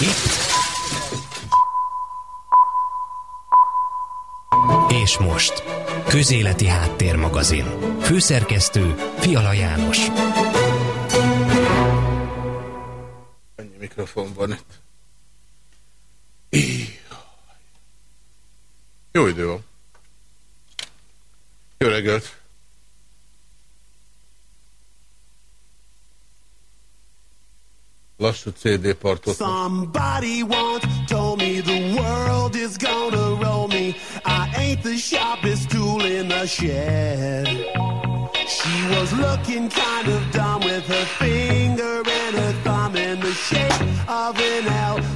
Itt. És most. Közéleti Háttérmagazin. Főszerkesztő Fiala János. Annyi mikrofon van itt. Jó idő van. Jó reggelt! Lassú CD partot. Somebody once told me the world is gonna roll me. I ain't the sharpest tool in the shed. She was looking kind of dumb with her finger and her thumb in the shape of an L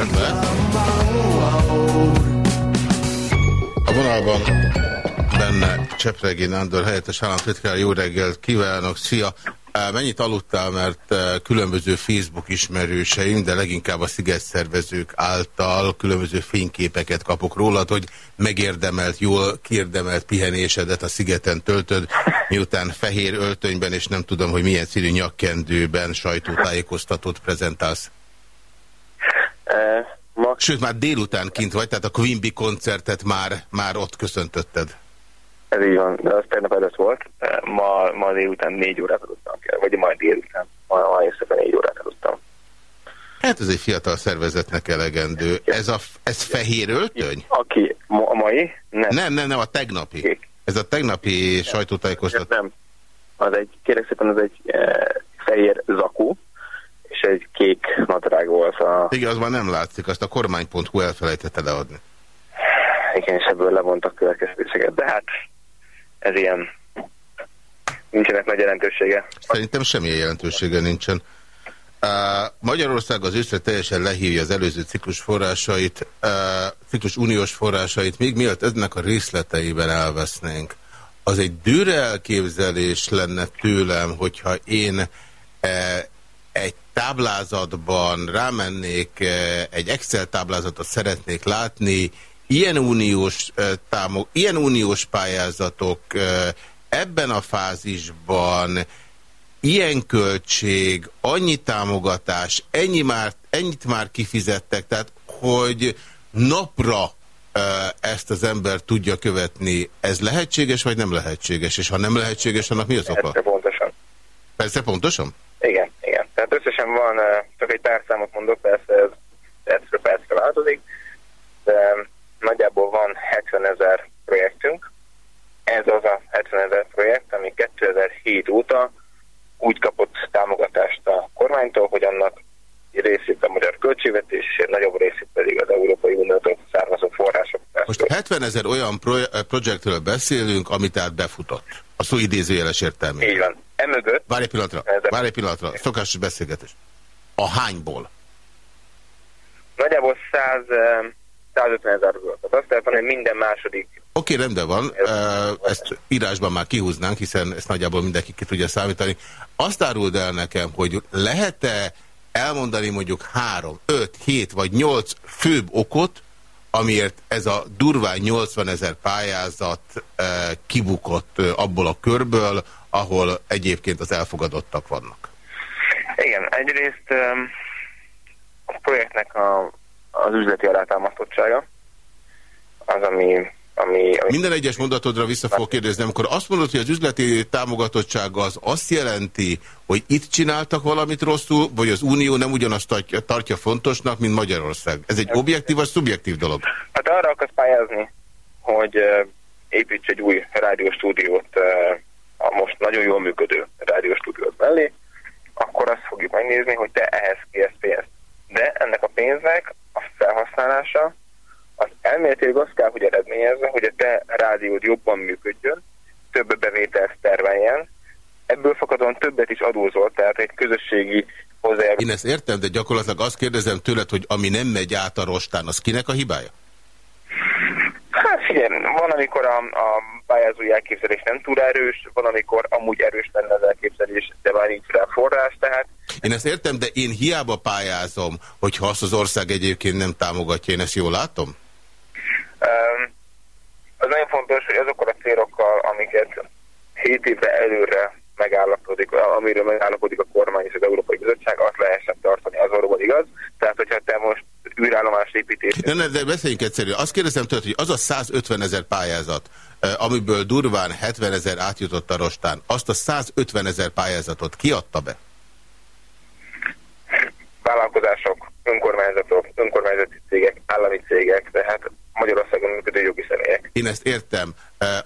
reggelt, le! A vonalban benne Csepregi Nándor helyettes államtitkár, jó reggelt kívánok, szia! Mennyit aludtál, mert különböző Facebook ismerőseim, de leginkább a sziget szervezők által különböző fényképeket kapok rólad, hogy megérdemelt, jól kiérdemelt pihenésedet a szigeten töltöd, miután fehér öltönyben, és nem tudom, hogy milyen színű nyakkendőben sajtótájékoztatót prezentálsz. Ma... Sőt, már délután kint vagy, tehát a Quimby koncertet már, már ott köszöntötted. Ez így van, de az tegnap előtt volt. Ma, ma délután négy órát aludtam kell, vagy majd délután. Ma, ma éjszaka négy órát aludtam. Hát ez egy fiatal szervezetnek elegendő. Ez, a, ez fehér öltöny? Aki, a mai? Nem. Nem, nem, nem, a tegnapi. Kék. Ez a tegnapi sajtótájékoztató. Nem, az egy, kérek szépen, az egy e, fehér zakó, és egy kék nadrág volt. A... Igen, az már nem látszik, azt a kormány.hu elfelejtette leadni. Igen, és ebből levontak következtéseket, de hát ez ilyen nincsenek nagy jelentősége. Szerintem semmilyen jelentősége nincsen. Magyarország az őszre teljesen lehívja az előző ciklus forrásait, ciklus uniós forrásait, még mielőtt ennek a részleteiben elvesznénk. Az egy dőre elképzelés lenne tőlem, hogyha én egy táblázatban rámennék, egy Excel táblázatot szeretnék látni, ilyen uniós, támog, ilyen uniós pályázatok ebben a fázisban ilyen költség, annyi támogatás, ennyi már, ennyit már kifizettek, tehát hogy napra ezt az ember tudja követni, ez lehetséges, vagy nem lehetséges? És ha nem lehetséges, annak mi az oka? Persze pontosan. Persze pontosan? Igen, igen. Tehát összesen van, csak egy pár számot mondok, persze ez percről percre változik, de nagyjából van 70 ezer projektünk. Ez az a 70 ezer projekt, ami 2007 óta úgy kapott támogatást a kormánytól, hogy annak részét a magyar költségvetés, és nagyobb részét pedig az Európai Uniótól származó források. Most 70 ezer olyan pro projektről beszélünk, amit tehát befutott. A szó idézőjeles értelmű. Így van. Emögött... Várj egy pillanatra, várj egy pillanatra. Szokásos beszélgetés. A hányból? Nagyjából 100 150 ezerről. Tehát azt lehet mondani, hogy minden második... Oké, okay, rendben van, ezt írásban már kihúznánk, hiszen ezt nagyjából mindenki ki tudja számítani. Azt áruld el nekem, hogy lehet-e elmondani mondjuk három, öt, hét vagy nyolc főbb okot, amiért ez a durván 80 ezer pályázat kibukott abból a körből, ahol egyébként az elfogadottak vannak. Igen, egyrészt a projektnek a az üzleti alátámasztottsága, az, ami ami, ami... Minden egyes mondatodra vissza fogok kérdezni, amikor azt mondod, hogy az üzleti támogatottsága az azt jelenti, hogy itt csináltak valamit rosszul, vagy az Unió nem ugyanazt tartja, tartja fontosnak, mint Magyarország. Ez egy objektív vagy szubjektív dolog? Hát arra akarsz pályázni, hogy építs egy új rádióstúdiót a most nagyon jól működő rádióstúdiót mellé, akkor azt fogjuk megnézni, hogy te ehhez kérsz pénzt. De ennek a pénznek a felhasználása az elméletileg azt kell, hogy eredményezze, hogy a te rádiód jobban működjön, több bevételt termeljen, ebből fakadóan többet is adózol, tehát egy közösségi hozzájárulás. Én ezt értem, de gyakorlatilag azt kérdezem tőled, hogy ami nem megy át a rostán, az kinek a hibája? Figyelj, van, amikor a, a pályázói elképzelés nem túl erős, van, amikor amúgy erős lenne az elképzelés, de már nincs rá forrás, tehát... Én ezt értem, de én hiába pályázom, hogyha azt az ország egyébként nem támogatja, én ezt jól látom? Az nagyon fontos, hogy azokkal a célokkal, amiket 7 évre előre megállapodik, amiről megállapodik a kormány és az Európai Bizottság, azt lehessen tartani, az valóban igaz. Tehát, hogyha te most űrállomás építés... Ne, ne, de beszéljünk egyszerűen. Azt kérdezem tőled, hogy az a 150 ezer pályázat, amiből durván 70 ezer átjutott a rostán, azt a 150 ezer pályázatot kiadta be? Vállalkozások, önkormányzatok, önkormányzati cégek, állami cégek, tehát Magyarországon működő jogi személyek. Én ezt értem.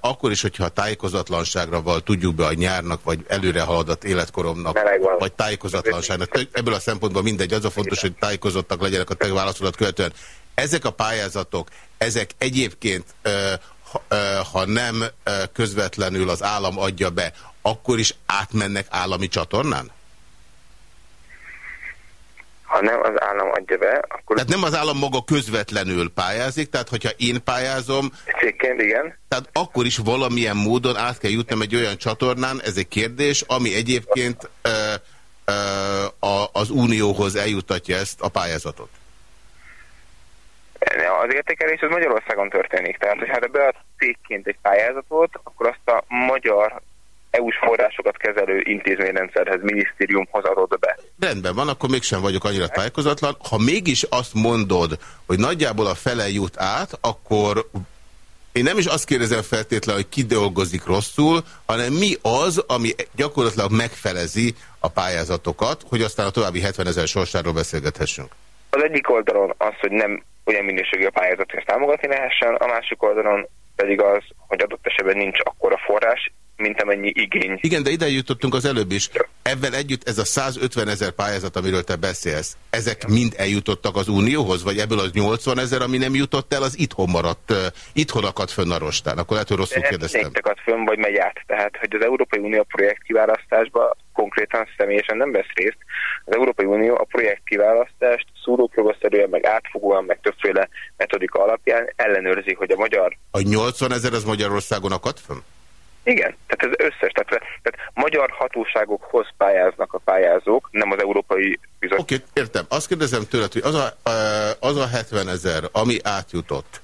Akkor is, hogyha tájékozatlanságra val tudjuk be a nyárnak, vagy előre haladott életkoromnak, vagy tájékozatlanságnak. Ebből a szempontból mindegy, az a fontos, hogy tájékozottak legyenek a te válaszolat követően. Ezek a pályázatok, ezek egyébként, ha nem közvetlenül az állam adja be, akkor is átmennek állami csatornán? Ha nem az állam adja be, akkor... Tehát nem az állam maga közvetlenül pályázik, tehát hogyha én pályázom... Cégként, igen. Tehát akkor is valamilyen módon át kell jutnom egy olyan csatornán, ez egy kérdés, ami egyébként ö, ö, a, az unióhoz eljutatja ezt a pályázatot. Az értékelés az Magyarországon történik. Tehát, hogy hát be a cégként egy pályázatot, akkor azt a magyar EU-s forrásokat kezelő intézményrendszerhez, minisztériumhoz adod be. Rendben van, akkor mégsem vagyok annyira tájékozatlan. Ha mégis azt mondod, hogy nagyjából a fele jut át, akkor én nem is azt kérdezem feltétlenül, hogy ki dolgozik rosszul, hanem mi az, ami gyakorlatilag megfelezi a pályázatokat, hogy aztán a további 70 ezer sorsáról beszélgethessünk. Az egyik oldalon az, hogy nem olyan minőségű a pályázat, hogy ezt támogatni lehessen, a másik oldalon pedig az, hogy adott esetben nincs akkora forrás, mint amennyi igény. Igen, de ide jutottunk az előbb is. Ebben együtt ez a 150 ezer pályázat, amiről te beszélsz, ezek mind eljutottak az Unióhoz, vagy ebből az 80 ezer, ami nem jutott el, az itthon maradt, itthon akadt fönn a rostán. Akkor lehet, hogy rosszul de kérdeztem. akadt fönn, vagy megy át. Tehát, hogy az Európai Unió projekt kiválasztásba konkrétan személyesen nem vesz részt. Az Európai Unió a projekt kiválasztást szúrópróbaszerűen, meg átfogóan, meg többféle metodika alapján ellenőrzi, hogy a magyar... A 80 ezer az Magyarországon akadt fönn? Igen, tehát ez összes. Tehát, tehát magyar hatóságokhoz pályáznak a pályázók, nem az Európai Bizottság. Oké, okay, értem. Azt kérdezem tőled, hogy az a, az a 70 ezer, ami átjutott,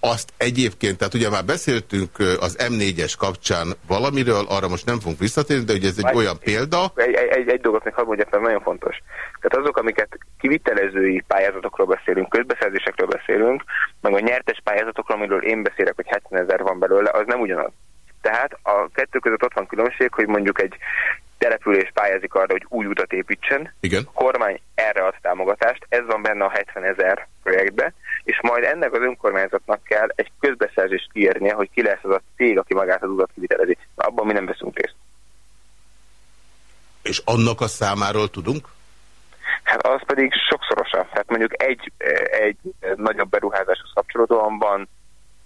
azt egyébként, tehát ugye már beszéltünk az M4-es kapcsán valamiről, arra most nem fogunk visszatérni, de ugye ez egy Már olyan példa. Egy, egy, egy dolgot még hadd mondjak, mert nagyon fontos. Tehát azok, amiket kivitelezői pályázatokról beszélünk, közbeszerzésekről beszélünk, meg a nyertes pályázatokról, amiről én beszélek, hogy 70 ezer van belőle, az nem ugyanaz. Tehát a kettő között ott van különbség, hogy mondjuk egy település pályázik arra, hogy új utat építsen. Igen. A kormány erre ad támogatást, ez van benne a 70 ezer projektbe, és majd ennek az önkormányzatnak kell egy közbeszerzést kiérnie, hogy ki lesz az a cég, aki magát az utat kivitelezi. Abban mi nem veszünk részt. És annak a számáról tudunk? Hát az pedig sokszorosan. Hát mondjuk egy, egy nagyobb beruházáshoz kapcsolódóan van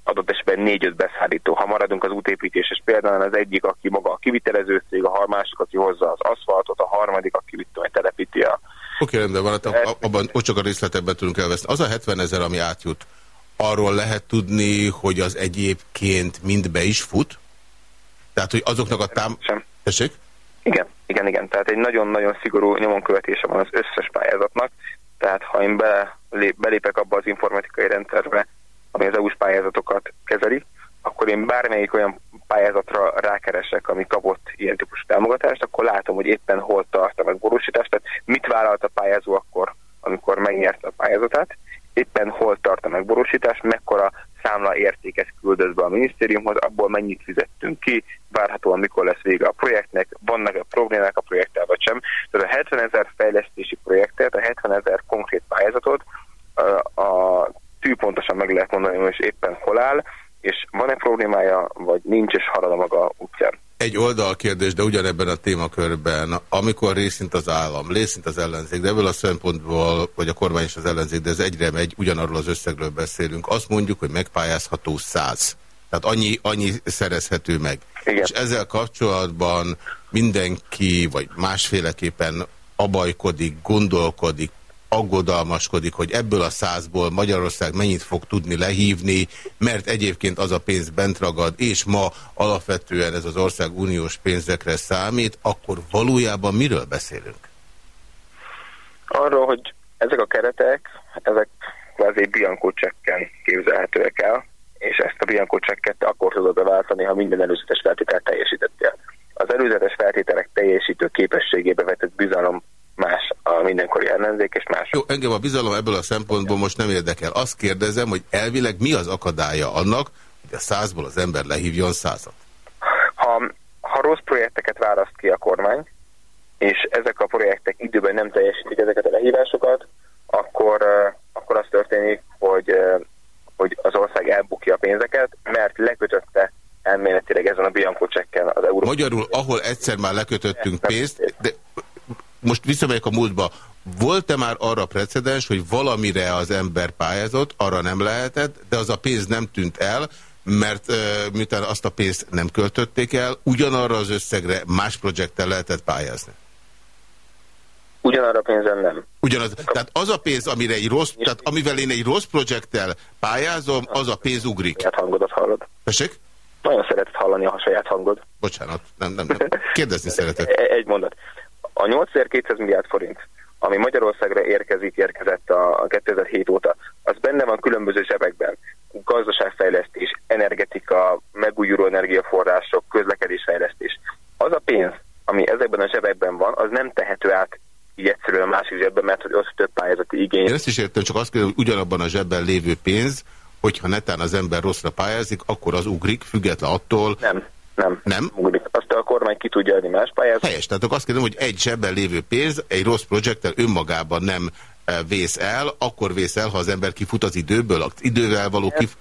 adott esetben négy-öt beszállító. Ha maradunk az útépítéses példán, az egyik, aki maga a kivitelező cég, a másik, aki hozza az aszfaltot, a harmadik, aki mit tudom, telepíti a... Oké, okay, rendben van, hát abban ott csak a részletekben tudunk elveszni. Az a 70 ezer, ami átjut, arról lehet tudni, hogy az egyébként mind be is fut? Tehát, hogy azoknak a tám... Sem. Tessék? Igen, igen, igen. Tehát egy nagyon-nagyon szigorú nyomonkövetése van az összes pályázatnak. Tehát ha én belépek abba az informatikai rendszerbe, ami az EU-s pályázatokat kezeli, akkor én bármelyik olyan pályázatra rákeresek, ami kapott ilyen típusú támogatást, akkor látom, hogy éppen hol tart a megvalósítás, tehát mit vállalt a pályázó akkor amikor megnyerte a pályázatát, éppen hol tart a megborúsítás, mekkora számla értéket küldött be a minisztériumhoz, abból mennyit fizettünk ki, várhatóan mikor lesz vége a projektnek, vannak-e problémák a projekttel vagy sem. Tehát a 70 ezer fejlesztési projektet, a 70 ezer konkrét pályázatot a tűpontosan meg lehet mondani, hogy éppen hol áll, és van-e problémája, vagy nincs, és halad a maga útján. Egy oldalkérdés, de ugyanebben a témakörben, amikor részint az állam, részint az ellenzék, de ebből a szempontból, vagy a kormány és az ellenzék, de ez egyre megy, ugyanarról az összegről beszélünk, azt mondjuk, hogy megpályázható száz. Tehát annyi, annyi szerezhető meg. Igen. És ezzel kapcsolatban mindenki, vagy másféleképpen abajkodik, gondolkodik, aggodalmaskodik, hogy ebből a százból Magyarország mennyit fog tudni lehívni, mert egyébként az a pénz bent ragad, és ma alapvetően ez az ország uniós pénzekre számít, akkor valójában miről beszélünk? Arról, hogy ezek a keretek, ezek kvázi Bianco csekken képzelhetőek el, és ezt a Bianco csekket akkor tudod beváltani, ha minden előzetes feltételt teljesítettél. Az előzetes feltételek teljesítő képességébe vetett bizalom mindenkori ellenzék, és más. Jó, engem a bizalom ebből a szempontból most nem érdekel. Azt kérdezem, hogy elvileg mi az akadálya annak, hogy a százból az ember lehívjon százat? Ha, ha rossz projekteket választ ki a kormány, és ezek a projektek időben nem teljesítik ezeket a lehívásokat, akkor, akkor az történik, hogy, hogy az ország elbukja a pénzeket, mert lekötötte elméletileg ezen a Bianco csekken az Európa. Magyarul, ahol egyszer már lekötöttünk pénzt, de most visszamegyek a múltba, volt-e már arra precedens, hogy valamire az ember pályázott, arra nem lehetett, de az a pénz nem tűnt el, mert uh, miután azt a pénzt nem költötték el, ugyanarra az összegre más projekttel lehetett pályázni? Ugyanarra a pénzen nem. Ugyanaz, tehát az a pénz, amire egy rossz, tehát amivel én egy rossz projekttel pályázom, az a pénz ugrik. Saját hangodat hallod. Tessék? Nagyon szeretett hallani a saját hangod. Bocsánat, nem, nem, nem. Kérdezni szeretek. Egy mondat. A 8200 milliárd forint, ami Magyarországra érkezik, érkezett a 2007 óta, az benne van különböző zsebekben. Gazdaságfejlesztés, energetika, megújuló energiaforrások, közlekedésfejlesztés. Az a pénz, ami ezekben a zsebekben van, az nem tehető át így egyszerűen a másik zsebben, mert hogy az több pályázati igény. Én ezt is értem, csak azt kérdezem, hogy ugyanabban a zsebben lévő pénz, hogyha netán az ember rosszra pályázik, akkor az ugrik, független attól. Nem, nem. Nem? Ugrik. Azt a kormány ki tudja adni más pályázat. Helyes, tehát azt kérdezem, hogy egy zsebben lévő pénz egy rossz projekttel önmagában nem e, vész el, akkor vész el, ha az ember kifut az időből, az idővel való kif...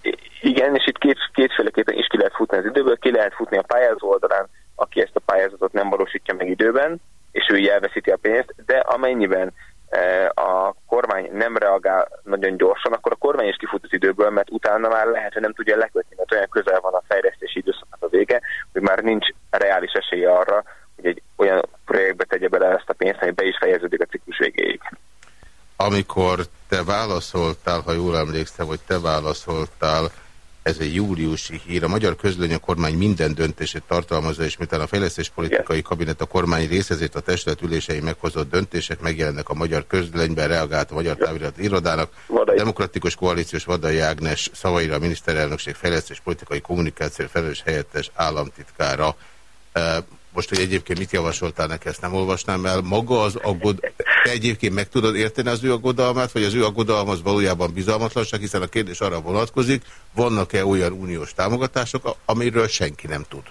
Igen, és itt két, kétféleképpen is ki lehet futni az időből, ki lehet futni a pályázó oldalán, aki ezt a pályázatot nem valósítja meg időben, és ő elveszíti a pénzt, de amennyiben E, a kormány nem reagál nagyon gyorsan, akkor a kormány is kifut az időből, mert utána már lehet, hogy nem tudja lekötni, mert olyan közel van a fejlesztési időszaknak a vége, hogy már nincs reális esélye arra, hogy egy olyan projektbe tegye bele ezt a pénzt, ami be is fejeződik a ciklus végéig. Amikor te válaszoltál, ha jól emlékszem, hogy te válaszoltál ez egy júliusi hír. A magyar közlöny a kormány minden döntését tartalmazza, és miután a fejlesztéspolitikai kabinet a kormány részezét a testület ülései meghozott döntések megjelennek a magyar közlönyben, reagált a Magyar Távirat Irodának. A Demokratikus Koalíciós Vadai Ágnes szavaira a miniszterelnökség fejlesztéspolitikai kommunikáció felelős helyettes államtitkára most, hogy egyébként mit javasoltál neki, ezt nem olvasnám el. Maga az aggod... Te egyébként meg tudod érteni az ő aggodalmát, vagy az ő aggodalma valójában bizalmatlanság, hiszen a kérdés arra vonatkozik, vannak-e olyan uniós támogatások, amiről senki nem tud?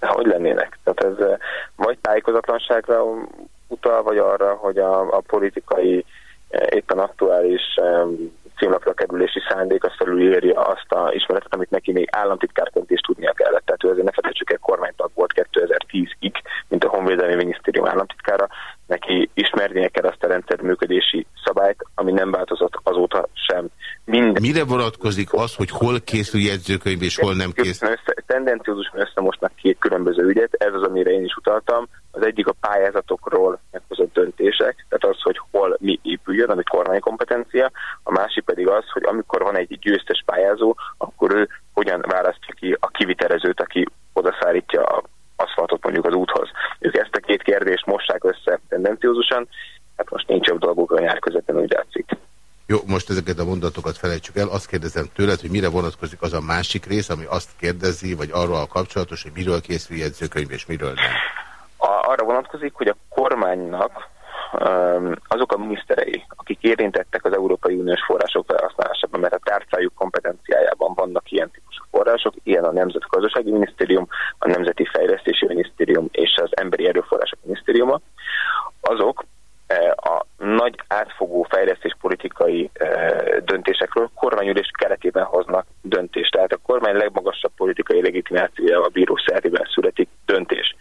Hogy lennének? Tehát ez eh, vagy tájékozatlanságra utal, vagy arra, hogy a, a politikai eh, éppen aktuális címlapra kerülési szándék az felülírja azt a ismeretet, amit neki még államtitkárként is tudnia kellett. Tehát ő azért ne felejtsük el, kormánytag volt 2010-ig, mint a Honvédelmi Minisztérium államtitkára, neki ismernie kell azt a rendszer működési szabályt, ami nem változott azóta sem. Minden... Mire vonatkozik az, hogy hol készül jegyzőkönyv és hol nem készül? Tendenciózusan összemosnak két különböző ügyet, ez az, amire én is utaltam. Az egyik a pályázatokról meghozott döntések, tehát az, hogy hol mi épüljön, ami kormánykompetencia, a másik pedig az, hogy amikor van egy győztes pályázó, akkor ő hogyan választja ki a kivitelezőt, aki odaszállítja a aszfaltot mondjuk az úthoz. Ők ezt a két kérdést mossák össze tendenciózusan, hát most nincs jobb dolguk a nyár közepén, úgy látszik. Jó, most ezeket a mondatokat felejtsük el. Azt kérdezem tőled, hogy mire vonatkozik az a másik rész, ami azt kérdezi, vagy arról a kapcsolatos, hogy miről készül jegyzőkönyv, és miről nem. Arra vonatkozik, hogy a kormánynak azok a miniszterei, akik érintettek az Európai Uniós források felhasználásában, mert a tárcájuk kompetenciájában vannak ilyen típusú források, ilyen a Nemzetgazdasági Minisztérium, a Nemzeti Fejlesztési Minisztérium és az Emberi Erőforrások Minisztériuma, azok a nagy átfogó fejlesztés politikai döntésekről kormányülés keretében hoznak döntést. Tehát a kormány legmagasabb politikai legitimációja a bíró szerében születik döntés.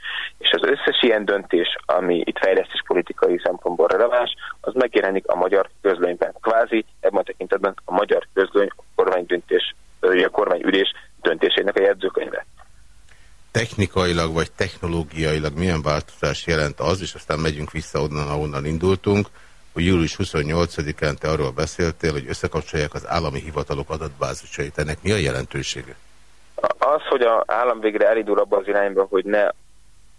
És az összes ilyen döntés, ami itt fejlesztés politikai szempontból releváns, az megjelenik a magyar közlönyben. Kvázi ebben a tekintetben a magyar közlöny a kormánydöntés, a kormányülés döntésének a jegyzőkönyve technikailag vagy technológiailag milyen változás jelent az, és aztán megyünk vissza onnan, ahonnan indultunk, hogy július 28-án te arról beszéltél, hogy összekapcsolják az állami hivatalok adatbázisait. Ennek mi a jelentősége? Az, hogy az állam végre elindul abba az irányba, hogy ne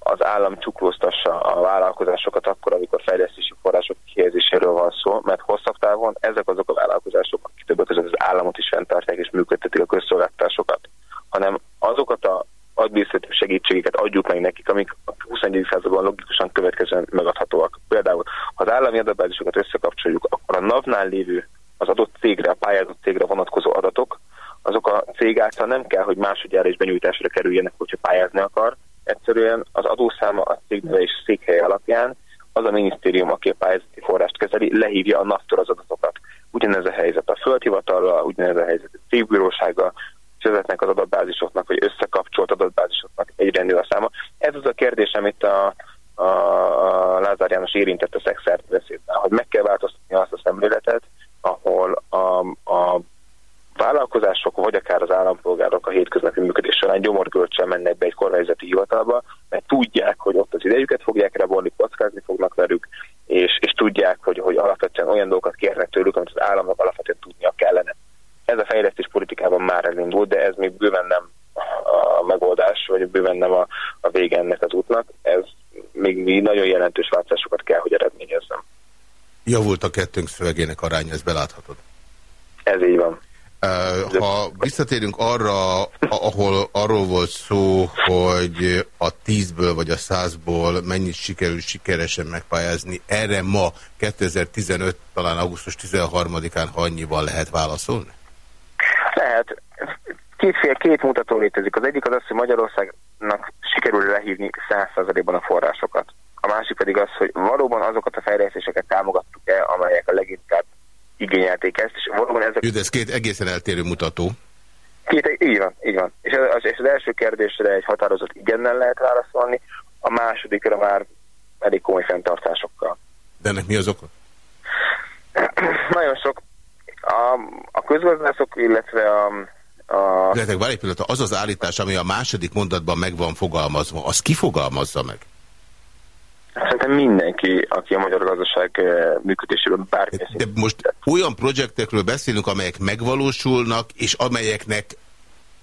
az állam csuklóztassa a vállalkozásokat akkor, amikor fejlesztési források kihelyezéséről van szó, mert hosszabb távon ezek azok a vállalkozások, akik többek között az államot is fenntartják és működtetik a közszolgáltatásokat, hanem azokat a adminisztratív segítségeket adjuk meg nekik, amik a 21. században logikusan következően megadhatóak. Például, ha az állami adatbázisokat összekapcsoljuk, akkor a NAV-nál lévő az adott cégre, a pályázat cégre vonatkozó adatok, azok a cég által nem kell, hogy másodjára is benyújtásra kerüljenek, hogyha pályázni akar. Egyszerűen az adószáma a cégneve és székhely alapján az a minisztérium, aki a pályázati forrást kezeli, lehívja a NAV-tól az adatokat. Ugyanez a helyzet a földhivatallal, ugyanez a helyzet a cégbírósággal, vezetnek az adatbázisoknak, vagy összekapcsolt adatbázisoknak egyre nő a száma. Ez az a kérdés, amit a, a, a Lázár János érintett a szexert beszédben, hogy meg kell változtatni azt a szemléletet, ahol a, a vállalkozások, vagy akár az állampolgárok a hétköznapi működés során gyomorgölcsel mennek be egy kormányzati hivatalba, mert tudják, hogy ott az idejüket fogják rebolni, kockázni fognak velük, és, és tudják, hogy, hogy alapvetően olyan dolgokat kérnek tőlük, amit az államnak alapvetően tudnia kellene. Ez a fejlesztés politikában már elindult, de ez még bőven nem a megoldás, vagy bőven nem a, a vége ennek az útnak. Ez még, még nagyon jelentős változásokat kell, hogy eredményezzem. Javult a kettőnk szövegének aránya, ezt beláthatod? Ez így van. Ha visszatérünk arra, ahol arról volt szó, hogy a tízből vagy a százból mennyit sikerül sikeresen megpályázni, erre ma 2015, talán augusztus 13-án, ha annyival lehet válaszolni? Lehet. Kétfél, két mutató létezik. Az egyik az az, hogy Magyarországnak sikerül lehívni 100%-ban a forrásokat. A másik pedig az, hogy valóban azokat a fejlesztéseket támogattuk-e, amelyek a leginkább igényelték ezt, és valóban ezek... Jó, de ez két egészen eltérő mutató. Két, így van, így van. És az, és az első kérdésre egy határozott igennel lehet válaszolni, a másodikra már elég komoly fenntartásokkal. De ennek mi az oka? Nagyon sok a, a közgazdászok, illetve a... a... De várj egy pillanat, az az állítás, ami a második mondatban meg van fogalmazva, az ki fogalmazza meg? Szerintem mindenki, aki a magyar gazdaság eh, működésében bármi. De most olyan projektekről beszélünk, amelyek megvalósulnak, és amelyeknek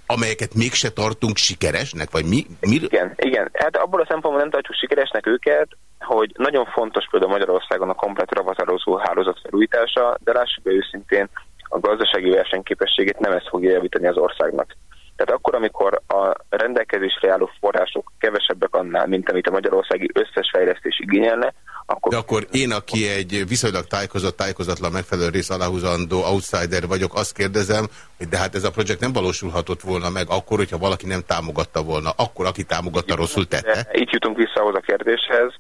amelyeket mégse tartunk sikeresnek, vagy mi? mi? Igen, igen. Hát abból a szempontból nem tartjuk sikeresnek őket, hogy nagyon fontos például Magyarországon a komplet ravatározó hálózat felújítása, de lássuk be őszintén, a gazdasági versenyképességét nem ez fogja javítani az országnak. Tehát akkor, amikor a rendelkezésre álló források kevesebbek annál, mint amit a magyarországi összes fejlesztés igényelne, akkor... De akkor én, aki egy viszonylag tájékozott, tájékozatlan megfelelő rész aláhúzandó outsider vagyok, azt kérdezem, hogy de hát ez a projekt nem valósulhatott volna meg akkor, hogyha valaki nem támogatta volna. Akkor, aki támogatta, rosszul tette? Itt jutunk vissza ahhoz a kérdéshez,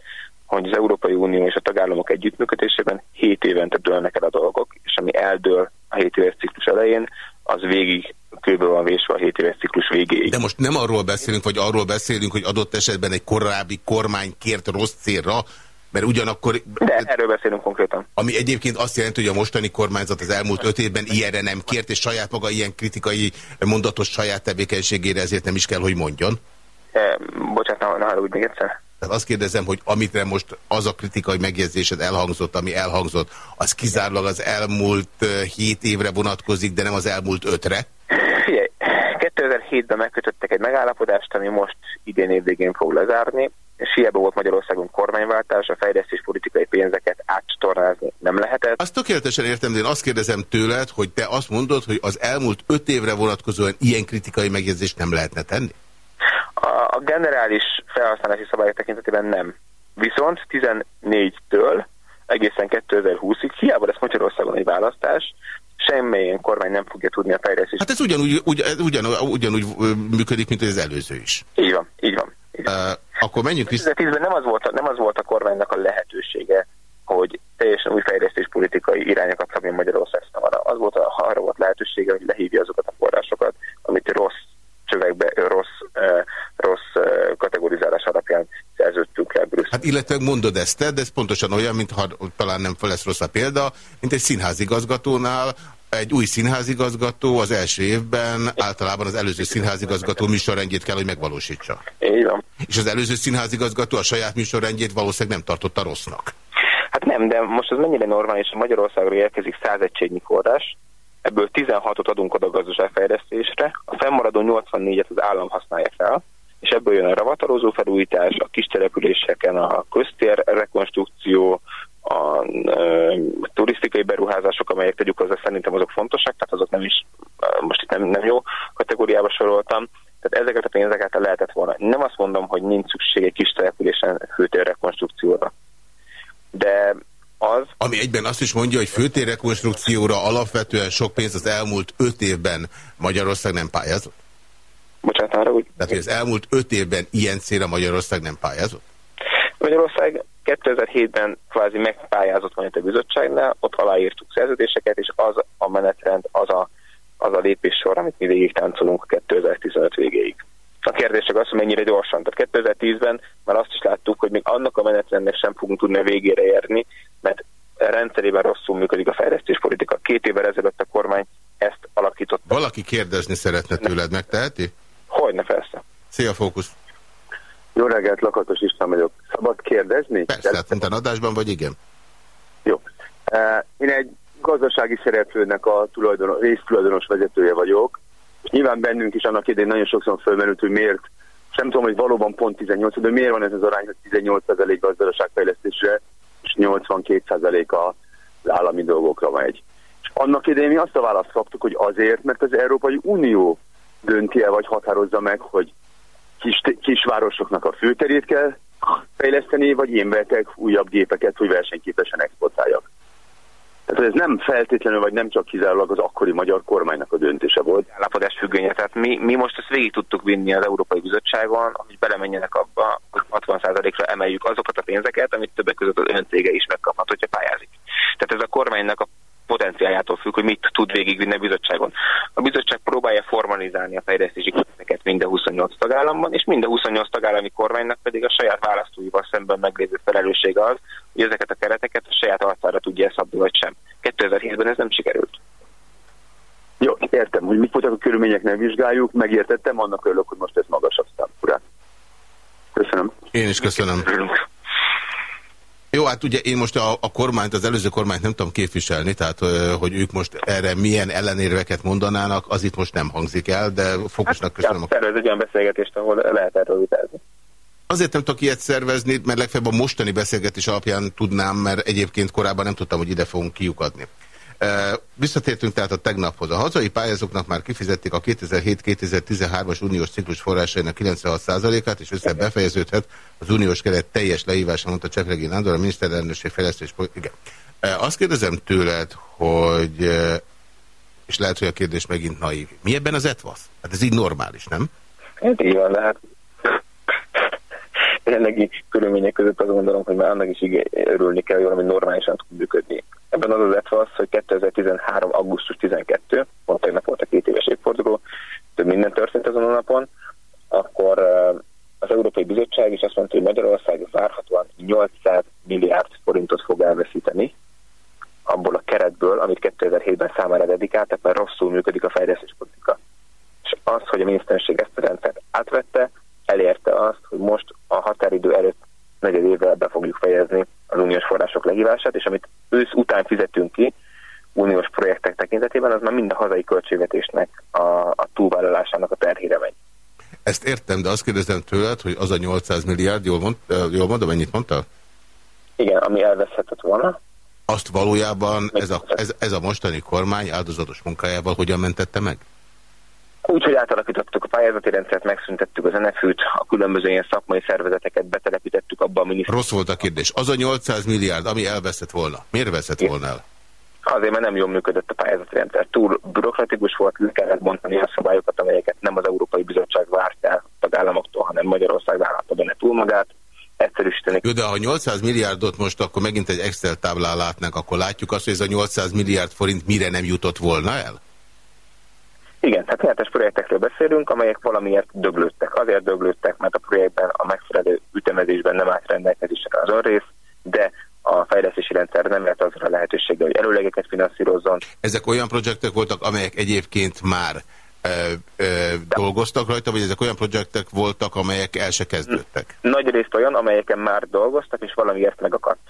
hogy az Európai Unió és a tagállamok együttműködésében 7 évente dőlnek el a dolgok, és ami eldől a 7 éves ciklus elején, az végig kőbe van vésve a 7 éves ciklus végéig. De most nem arról beszélünk, vagy arról beszélünk, hogy adott esetben egy korábbi kormány kért rossz célra, mert ugyanakkor... De erről beszélünk konkrétan. Ami egyébként azt jelenti, hogy a mostani kormányzat az elmúlt öt évben ilyenre nem kért, és saját maga ilyen kritikai mondatos saját tevékenységére ezért nem is kell, hogy mondjon. E, bocsánat, ne, úgy még egyszer. Tehát azt kérdezem, hogy amit most az a kritikai megjegyzésed elhangzott, ami elhangzott, az kizárólag az elmúlt hét évre vonatkozik, de nem az elmúlt ötre? 2007-ben megkötöttek egy megállapodást, ami most idén évvégén fog lezárni, és hiába volt Magyarországon kormányváltás, a fejlesztés politikai pénzeket átcsatornázni nem lehetett. Azt tökéletesen értem, de én azt kérdezem tőled, hogy te azt mondod, hogy az elmúlt öt évre vonatkozóan ilyen kritikai megjegyzést nem lehetne tenni? A, a generális felhasználási szabályok tekintetében nem. Viszont 14-től egészen 2020-ig, hiába lesz Magyarországon egy választás, semmilyen kormány nem fogja tudni a fejlesztést. Hát ez ugyanúgy, ugy, ugyan, ugyanúgy működik, mint az előző is. Így van, így van. Így van. Uh, akkor menjünk vissza. 2010-ben nem az, volt, nem az volt a kormánynak a lehetősége, hogy teljesen új fejlesztéspolitikai irányokat szabjon Magyarország számára. Az volt a, arra volt lehetősége, hogy lehívja azokat a forrásokat, amit rossz csövekbe, rossz, rossz kategorizálás alapján szerződtünk el Brüsszel. Hát illetve mondod ezt, de ez pontosan olyan, mintha talán nem lesz rossz a példa, mint egy színházigazgatónál, egy új színházigazgató az első évben általában az előző színházigazgató műsorrendjét kell, hogy megvalósítsa. Így van. És az előző színházigazgató a saját műsorrendjét valószínűleg nem tartotta rossznak. Hát nem, de most ez mennyire normális, hogy Magyarországra érkezik 100 egységnyi forrás, ebből 16-ot adunk oda a gazdaságfejlesztésre, a fennmaradó 84-et az állam használja fel, és ebből jön a ravatarozó felújítás, a kis településeken a köztér rekonstrukció, a e, turisztikai beruházások, amelyek tegyük hozzá, szerintem azok fontosak, tehát azok nem is, most itt nem, nem jó kategóriába soroltam, tehát ezeket a pénzeket lehetett volna. Nem azt mondom, hogy nincs szükség egy kis településen főtér rekonstrukcióra, de az... Ami egyben azt is mondja, hogy főtér rekonstrukcióra alapvetően sok pénz az elmúlt öt évben Magyarország nem pályázott? Bocsánat, arra úgy... Tehát, hogy az elmúlt öt évben ilyen célra Magyarország nem pályázott? Magyarország 2007-ben kvázi megpályázott van itt a bizottságnál, ott aláírtuk szerződéseket, és az a menetrend, az a, az a lépés sor, amit mi végig táncolunk 2015 végéig. A kérdés csak az, hogy mennyire gyorsan. Tehát 2010-ben már azt is láttuk, hogy még annak a menetrendnek sem fogunk tudni a végére érni, mert rendszerében rosszul működik a fejlesztéspolitika. Két évvel ezelőtt a kormány ezt alakította. Valaki kérdezni szeretne tőled, megteheti? Hogyne, persze. Szia, Fókusz! Jó reggelt, Lakatos István vagyok. Szabad kérdezni? Persze, hát minden adásban vagy igen? Jó. Én egy gazdasági szereplőnek a tulajdon, résztulajdonos vezetője vagyok. Nyilván bennünk is annak idején nagyon sokszor fölmerült, hogy miért, nem tudom, hogy valóban pont 18, de miért van ez az arány, hogy 18% gazdaságfejlesztésre, és 82% az állami dolgokra megy. És annak idején mi azt a választ kaptuk, hogy azért, mert az Európai Unió dönti el, vagy határozza meg, hogy kis, kisvárosoknak a főterét kell fejleszteni, vagy én vetek újabb gépeket, hogy versenyképesen exportáljak. Tehát ez nem feltétlenül, vagy nem csak kizárólag az akkori magyar kormánynak a döntése volt. Állapodás függvénye. Tehát mi, mi most ezt végig tudtuk vinni az Európai Bizottságon, hogy belemenjenek abba, hogy 60%-ra emeljük azokat a pénzeket, amit többek között az öncége is megkaphat, hogyha pályázik. Tehát ez a kormánynak a potenciájától függ, hogy mit tud végigvinni a bizottságon. A bizottság próbálja formalizálni a fejlesztési kereteket minden 28 tagállamban, és minden 28 tagállami kormánynak pedig a saját választóival szemben meglévő felelőssége az, hogy ezeket a kereteket a saját arcára tudja szabni, vagy sem. 2007-ben ez nem sikerült. Jó, értem, hogy mit voltak a körülmények, nem vizsgáljuk, megértettem, annak örülök, hogy most ez magasabb számúra. Köszönöm. Én is köszönöm. Örülünk. Jó, hát ugye én most a, a kormányt, az előző kormányt nem tudom képviselni, tehát hogy ők most erre milyen ellenérveket mondanának, az itt most nem hangzik el, de fokusnak hát, köszönöm. Hát, egy olyan beszélgetést, ahol lehet erről vitázni. Azért nem tudok ilyet szervezni, mert legfeljebb a mostani beszélgetés alapján tudnám, mert egyébként korábban nem tudtam, hogy ide fogunk kiukadni. Visszatértünk tehát a tegnaphoz. A hazai pályázóknak már kifizették a 2007-2013-as uniós ciklus forrásainak 96%-át, és össze befejeződhet az uniós keret teljes lehívása, mondta Csepregi Nándor, a miniszterelnökség fejlesztés. Igen. Azt kérdezem tőled, hogy, és lehet, hogy a kérdés megint naív. Mi ebben az etvasz? Hát ez így normális, nem? Hát így van, de hát jelenlegi körülmények között azt gondolom, hogy már annak is örülni kell, hogy valami normálisan tud működni. Ebben az az az, hogy 2013. augusztus 12, pont tegnap volt a két éves évforduló, több minden történt azon a napon, akkor az Európai Bizottság is azt mondta, hogy Magyarország várhatóan 800 milliárd forintot fog elveszíteni abból a keretből, amit 2007-ben számára dedikált, tehát már rosszul működik a fejlesztéspolitika. És az, hogy a miniszterség ezt a rendszert átvette, elérte azt, hogy most a határidő előtt negyed évvel be fogjuk fejezni az uniós források lehívását, és amit ősz után fizetünk ki uniós projektek tekintetében, az már mind a hazai költségvetésnek a, a túlvállalásának a terhére megy. Ezt értem, de azt kérdezem tőled, hogy az a 800 milliárd, jól, mond, jól mondom, mennyit mondta? Igen, ami elveszhetett volna. Azt valójában ez a, ez, ez a mostani kormány áldozatos munkájával hogyan mentette meg? Úgy, hogy átalakítottuk a pályázati rendszert megszüntettük, az NFÜ-t, a különböző ilyen szakmai szervezeteket betelepítettük abba a minisztériumban. Rossz volt a kérdés. Az a 800 milliárd, ami elveszett volna, miért veszett volna el? Azért, mert nem jól működött a pályázati rendszer. Túl bürokratikus volt, le kellett bontani a szabályokat, amelyeket nem az Európai Bizottság várt el tagállamoktól, hanem Magyarország várhatta benne túl magát egyszerűsíteni. Jó, de ha 800 milliárdot most akkor megint egy Excel táblán látnánk, akkor látjuk azt, hogy ez a 800 milliárd forint mire nem jutott volna el? Igen, tehát nyertes projektekről beszélünk, amelyek valamiért döglődtek. Azért döglődtek, mert a projektben a megfelelő ütemezésben nem állt rendelkezésre az rész, de a fejlesztési rendszer nem lett azra a lehetősége, hogy előlegeket finanszírozzon. Ezek olyan projektek voltak, amelyek egyébként már ö, ö, dolgoztak rajta, vagy ezek olyan projektek voltak, amelyek el se kezdődtek? Nagy részt olyan, amelyeken már dolgoztak, és valamiért megakadt.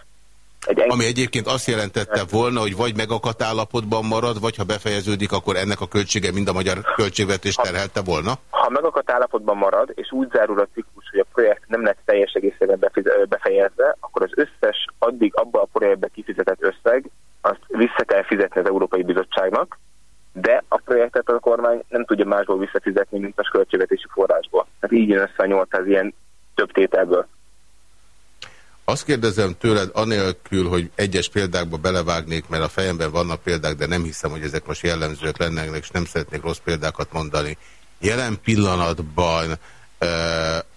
Egy Ami egyébként azt jelentette volna, hogy vagy megakadt állapotban marad, vagy ha befejeződik, akkor ennek a költsége mind a magyar költségvetés terhelte volna? Ha megakadt állapotban marad, és úgy zárul a ciklus, hogy a projekt nem lett teljes egészében befejezve, akkor az összes addig abba a projektbe kifizetett összeg, azt vissza kell fizetni az Európai Bizottságnak, de a projektet a kormány nem tudja másból visszafizetni, mint a költségvetési forrásból. Tehát így jön össze a 800 ilyen több tételből. Azt kérdezem tőled, anélkül, hogy egyes példákba belevágnék, mert a fejemben vannak példák, de nem hiszem, hogy ezek most jellemzőek lennének, és nem szeretnék rossz példákat mondani. Jelen pillanatban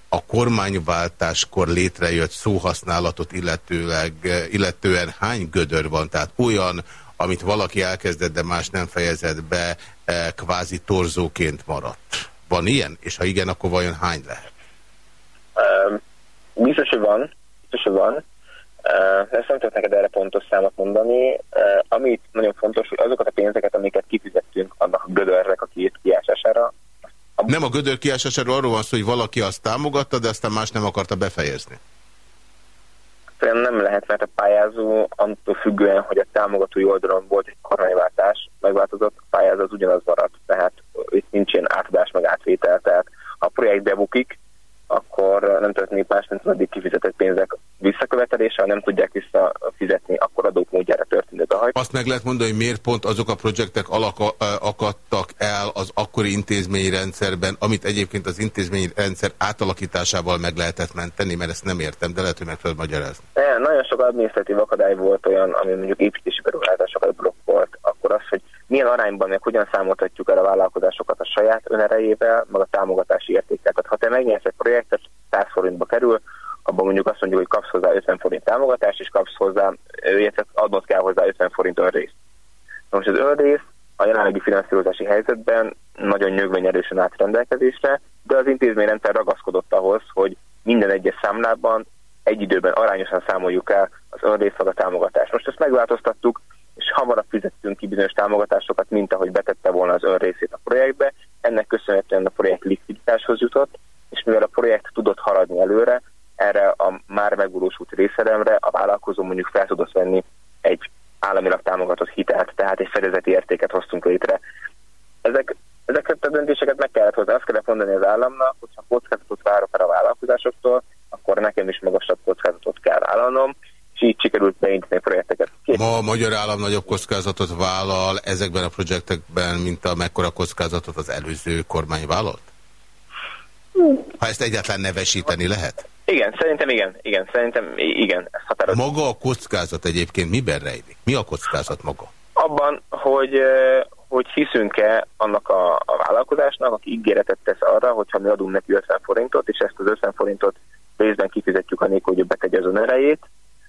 a kormányváltáskor létrejött szóhasználatot illetőleg, illetően hány gödör van? Tehát olyan, amit valaki elkezdett, de más nem fejezett be, kvázi torzóként maradt. Van ilyen? És ha igen, akkor vajon hány lehet? Um, biztos, hogy van biztos, hogy van. Uh, ezt nem tudok neked erre pontos számot mondani. Uh, amit nagyon fontos, hogy azokat a pénzeket, amiket kifizettünk annak a gödörnek a két kiásására. A... Nem a gödör kiásására arról van szó, hogy valaki azt támogatta, de aztán más nem akarta befejezni. Nem lehet, mert a pályázó attól függően, hogy a támogatói oldalon volt egy kormányváltás, megváltozott, a pályázó az ugyanaz maradt, tehát itt nincs ilyen átadás meg átvétel, tehát ha a projekt bebukik, akkor nem történik más, mint az addig kifizetett pénzek visszakövetelése, ha nem tudják visszafizetni, akkor adók módjára történik ez a hajt. Azt meg lehet mondani, hogy miért pont azok a projektek alaka, akadtak el az akkori intézményrendszerben, amit egyébként az intézményrendszer átalakításával meg lehetett menteni, mert ezt nem értem, de lehet, hogy meg tudod magyarázni. Ne, nagyon sok adminisztratív akadály volt olyan, ami mondjuk építési beruházásokat blokkolt, akkor az, hogy milyen arányban, meg hogyan számoltatjuk el a vállalkozásokat a saját önerejével, meg a támogatási értékeket. Ha te megnyersz egy projektet, 100 forintba kerül, abban mondjuk azt mondjuk, hogy kapsz hozzá 50 forint támogatást, és kapsz hozzá, illetve adnod kell hozzá 50 forint önrészt. Most az önrész a jelenlegi finanszírozási helyzetben nagyon nyögvény erősen állt rendelkezésre, de az intézményrendszer ragaszkodott ahhoz, hogy minden egyes számlában egy időben arányosan számoljuk el az önrész a támogatást. Most ezt megváltoztattuk, és hamarabb fizettünk ki bizonyos támogatásokat, mint ahogy betette volna az ön részét a projektbe. Ennek köszönhetően a projekt likviditáshoz jutott, és mivel a projekt tudott haladni előre, erre a már megvalósult részelemre a vállalkozó mondjuk fel tudott venni egy államilag támogatott hitelt, tehát egy fedezeti értéket hoztunk létre. Ezek, ezeket a döntéseket meg kellett hozni. Azt kellett mondani az államnak, hogy ha kockázatot várok el a vállalkozásoktól, akkor nekem is magasabb kockázatot kell vállalnom, és így sikerült beindítani projekteket. Ma a magyar állam nagyobb kockázatot vállal ezekben a projektekben, mint a mekkora kockázatot az előző kormány vállalt? Ha ezt egyáltalán nevesíteni lehet? Igen, szerintem igen, igen, szerintem igen. Határoz... Maga a kockázat egyébként miben rejlik? Mi a kockázat maga? Abban, hogy, hogy hiszünk-e annak a, a vállalkozásnak, aki ígéretet tesz arra, hogyha mi adunk neki 50 forintot, és ezt az 50 forintot részben kifizetjük anélkül, hogy betegye az önerejét,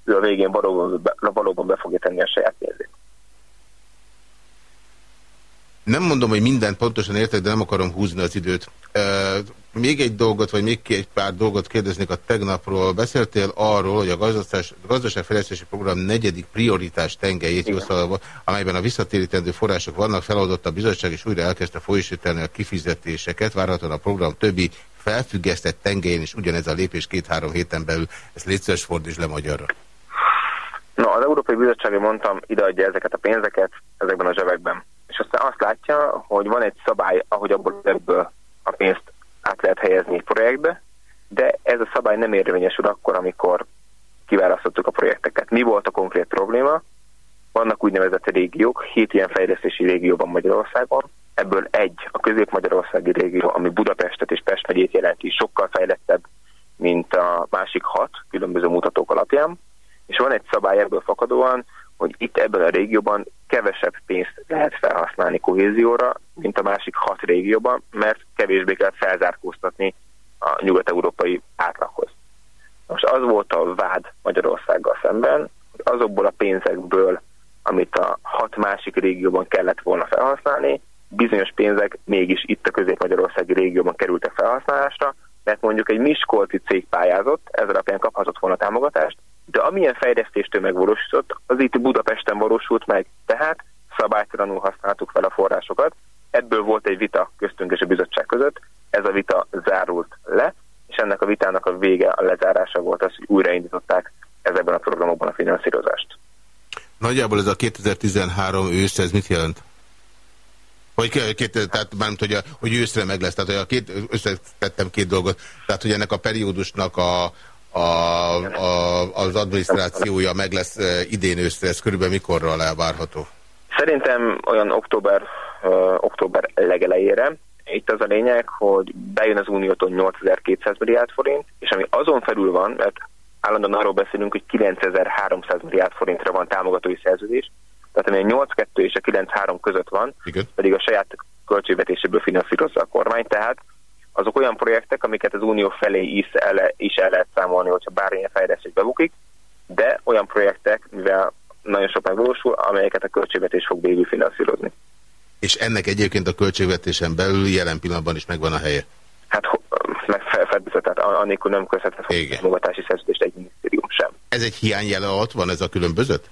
ő a végén valóban be, valóban be fogja tenni a saját pénzét. Nem mondom, hogy mindent pontosan értek, de nem akarom húzni az időt. E, még egy dolgot, vagy még egy pár dolgot kérdeznék a tegnapról. Beszéltél arról, hogy a gazdaság, gazdaságfejlesztési program negyedik prioritás tengelyét jószalva, amelyben a visszatérítendő források vannak, feladott a bizottság, és újra elkezdte folyosítani a kifizetéseket. Várhatóan a program többi felfüggesztett tengelyén is ugyanez a lépés két-három héten belül. Ezt létszeres fordíts le magyarra. No, az Európai Bizottság, mondtam, ideadja ezeket a pénzeket ezekben a zsebekben. És aztán azt látja, hogy van egy szabály, ahogy abból ebből a pénzt át lehet helyezni egy projektbe, de ez a szabály nem érvényesül akkor, amikor kiválasztottuk a projekteket. Mi volt a konkrét probléma? Vannak úgynevezett régiók, hét ilyen fejlesztési régióban Magyarországon, ebből egy a közép-magyarországi régió, ami Budapestet és Pest megyét jelenti, sokkal fejlettebb, mint a másik hat különböző mutatók alapján, és van egy szabály ebből fakadóan, hogy itt ebben a régióban kevesebb pénzt lehet felhasználni kohézióra, mint a másik hat régióban, mert kevésbé kell felzárkóztatni a nyugat-európai átlaghoz. Most az volt a vád Magyarországgal szemben, hogy azokból a pénzekből, amit a hat másik régióban kellett volna felhasználni, bizonyos pénzek mégis itt a közép-magyarországi régióban kerültek felhasználásra, mert mondjuk egy miskolci cég pályázott, ez alapján kaphatott volna támogatást, de amilyen fejlesztéstől megvalósított, az itt Budapesten valósult meg. Tehát szabálytalanul használtuk fel a forrásokat. Ebből volt egy vita köztünk és a bizottság között, ez a vita zárult le, és ennek a vitának a vége, a lezárása volt az, hogy újraindították ezekben a programokban a finanszírozást. Nagyjából ez a 2013 ősz, ez mit jelent? Hogy, két, tehát mármint, hogy, a, hogy őszre meg lesz. Tehát hogy a két, összetettem két dolgot. Tehát, hogy ennek a periódusnak a, a, a, az adminisztrációja meg lesz idén őszre. Ez körülbelül mikorra elvárható? Szerintem olyan október, uh, október legelejére. Itt az a lényeg, hogy bejön az Uniótól 8200 milliárd forint, és ami azon felül van, mert állandóan arról beszélünk, hogy 9300 milliárd forintra van támogatói szerződés, tehát ami a 8-2 és a 9-3 között van, Igen. pedig a saját költségvetéséből finanszírozza a kormány, tehát azok olyan projektek, amiket az Unió felé is el, is el lehet számolni, hogyha bármilyen fejlesztés bebukik, de olyan projektek, mivel nagyon sok megvalósul, amelyeket a költségvetés fog végül finanszírozni. És ennek egyébként a költségvetésen belül jelen pillanatban is megvan a helye? Hát meg felfedezett, tehát annélkül nem közvetett a szerződést egy minisztérium sem. Ez egy hiányjele ott van, ez a különbözött?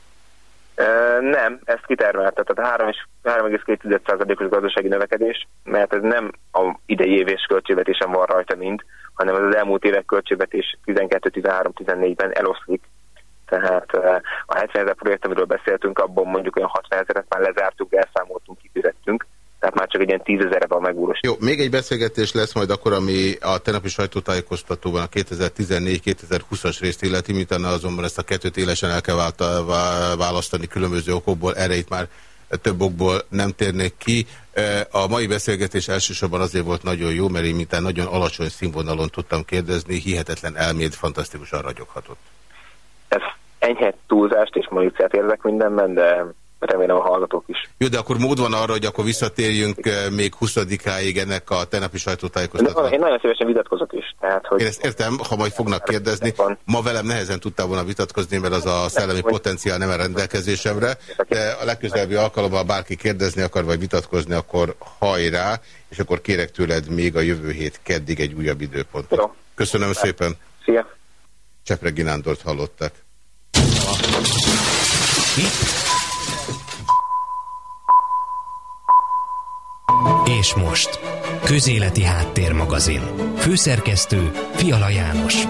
Nem, ezt kitermelte, tehát 3,2%-os gazdasági növekedés, mert ez nem a idei évés költségvetésen van rajta mind, hanem az, elmúlt évek költségvetés 12-13-14-ben eloszlik. Tehát a 70 ezer projekt, amiről beszéltünk, abban mondjuk olyan 60 ezeret már lezártuk, elszámoltunk, kifizettünk tehát már csak egy ilyen tízezere van megúros. Jó, még egy beszélgetés lesz majd akkor, ami a tenapi sajtótájékoztatóban a 2014-2020-as részt illeti, mint azonban ezt a kettőt élesen el kell választani különböző okokból, erre itt már több okból nem térnék ki. E, a mai beszélgetés elsősorban azért volt nagyon jó, mert én mintán nagyon alacsony színvonalon tudtam kérdezni, hihetetlen elméd fantasztikusan ragyoghatott. Ez enyhe túlzást és mondjuk érzek mindenben, de remélem a hallgatók is. Jó, de akkor mód van arra, hogy akkor visszatérjünk eh, még 20-áig ennek a tenapi sajtótájékoztatóra. Én nagyon szívesen vitatkozok is. Tehát, hogy... Én ezt értem, ha majd fognak kérdezni. Ma velem nehezen tudtál volna vitatkozni, mert az a szellemi potenciál nem a rendelkezésemre, de a legközelebbi alkalommal bárki kérdezni akar, vagy vitatkozni, akkor hajrá, és akkor kérek tőled még a jövő hét keddig egy újabb időpontot. Köszönöm szépen. Szia. Csepregi Nándort hallották. És most, Közéleti Háttérmagazin. Főszerkesztő Fiala János.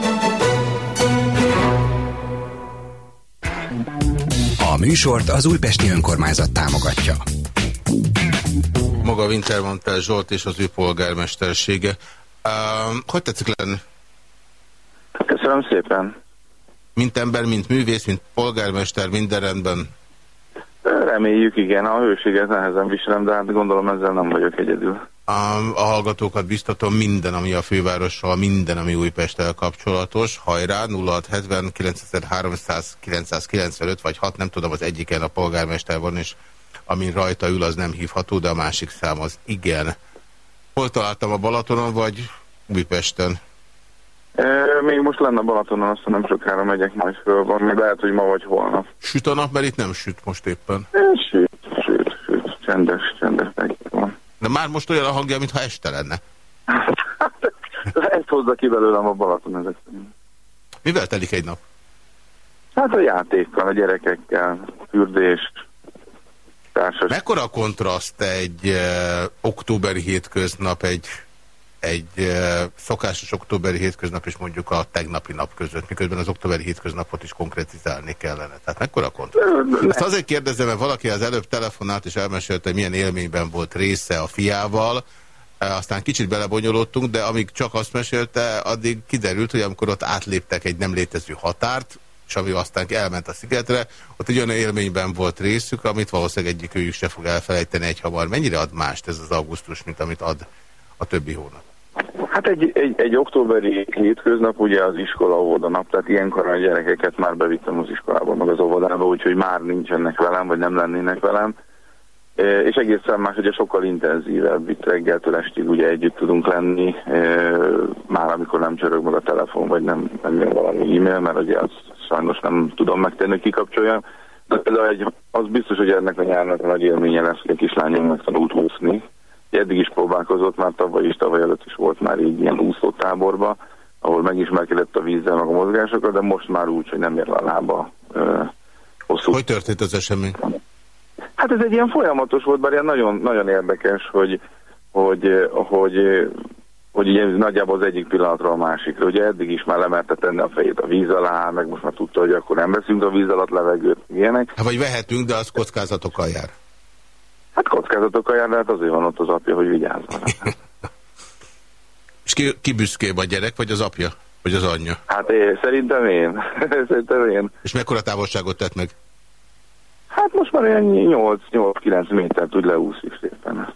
A műsort az Újpesti Önkormányzat támogatja. Maga Wintermantel Zsolt és az ő polgármestersége. Uh, hogy tetszik lenni? Köszönöm szépen. Mint ember, mint művész, mint polgármester, minden rendben? Reméljük, igen. A hőséget nehezen viselem, de hát gondolom ezzel nem vagyok egyedül. A, a hallgatókat biztatom minden, ami a fővárossal, minden, ami Újpesttel kapcsolatos. Hajrá, 0670 9300 995 vagy 6, nem tudom, az egyiken a polgármester van, és amin rajta ül, az nem hívható, de a másik szám az igen. Hol találtam a Balatonon, vagy Újpesten? Még most lenne Balatonon, aztán nem sokára megyek majd föl, még lehet, hogy ma vagy holnap. Süt a nap, mert itt nem süt most éppen. Süt, süt, süt, csendes, csendes van. De már most olyan a hangja, mintha este lenne. Ezt hozza ki belőlem a Balaton ezek szerint. Mivel telik egy nap? Hát a játékkal, a gyerekekkel, fürdést, társas. Mekkora kontraszt egy uh, októberi hétköznap, egy egy szokásos októberi hétköznap és mondjuk a tegnapi nap között, miközben az októberi hétköznapot is konkretizálni kellene. Tehát mekkora kontra? Ezt azért kérdezem, mert valaki az előbb telefonált és elmesélte, milyen élményben volt része a fiával, aztán kicsit belebonyolódtunk, de amíg csak azt mesélte, addig kiderült, hogy amikor ott átléptek egy nem létező határt, és ami aztán elment a szigetre, ott egy olyan élményben volt részük, amit valószínűleg egyik őjük se fog elfelejteni egy hamar. Mennyire ad mást ez az augusztus, mint amit ad a többi hónap? Hát egy, egy, egy októberi hétköznap ugye az iskola óvodanap, tehát ilyenkor a gyerekeket már bevittem az iskolába, meg az óvodába, úgyhogy már nincsenek velem, vagy nem lennének velem. E, és egészen más, ugye sokkal intenzívebb, itt reggeltől estig ugye együtt tudunk lenni, e, már amikor nem csörög meg a telefon, vagy nem, nem jön valami e-mail, mert ugye azt sajnos nem tudom megtenni, hogy kikapcsoljam. De például egy, az biztos, hogy ennek a nyárnak a nagy élménye lesz, hogy a kislányom megtanult úszni, Eddig is próbálkozott, már tavaly is, tavaly előtt is volt már így ilyen úszótáborba, ahol megismerkedett a vízzel, meg a mozgásokat, de most már úgy, hogy nem ér a lába ö, hosszú. Hogy történt az esemény? Hát ez egy ilyen folyamatos volt, bár ilyen nagyon, nagyon érdekes, hogy, hogy, hogy, hogy ugye nagyjából az egyik pillanatról a másikra. Ugye eddig is már lemerte tenni a fejét a víz alá, meg most már tudta, hogy akkor nem veszünk a víz alatt levegőt, ilyenek. Hát vagy vehetünk, de az kockázatokkal jár. Hát kockázatok ajánl, hát azért van ott az apja, hogy vigyázzon. És ki, ki büszkébb a gyerek, vagy az apja? Vagy az anyja? Hát én, szerintem én. szerintem én. És mekkora távolságot tett meg? Hát most már ilyen 8-9 métert úgy leúszik szépen.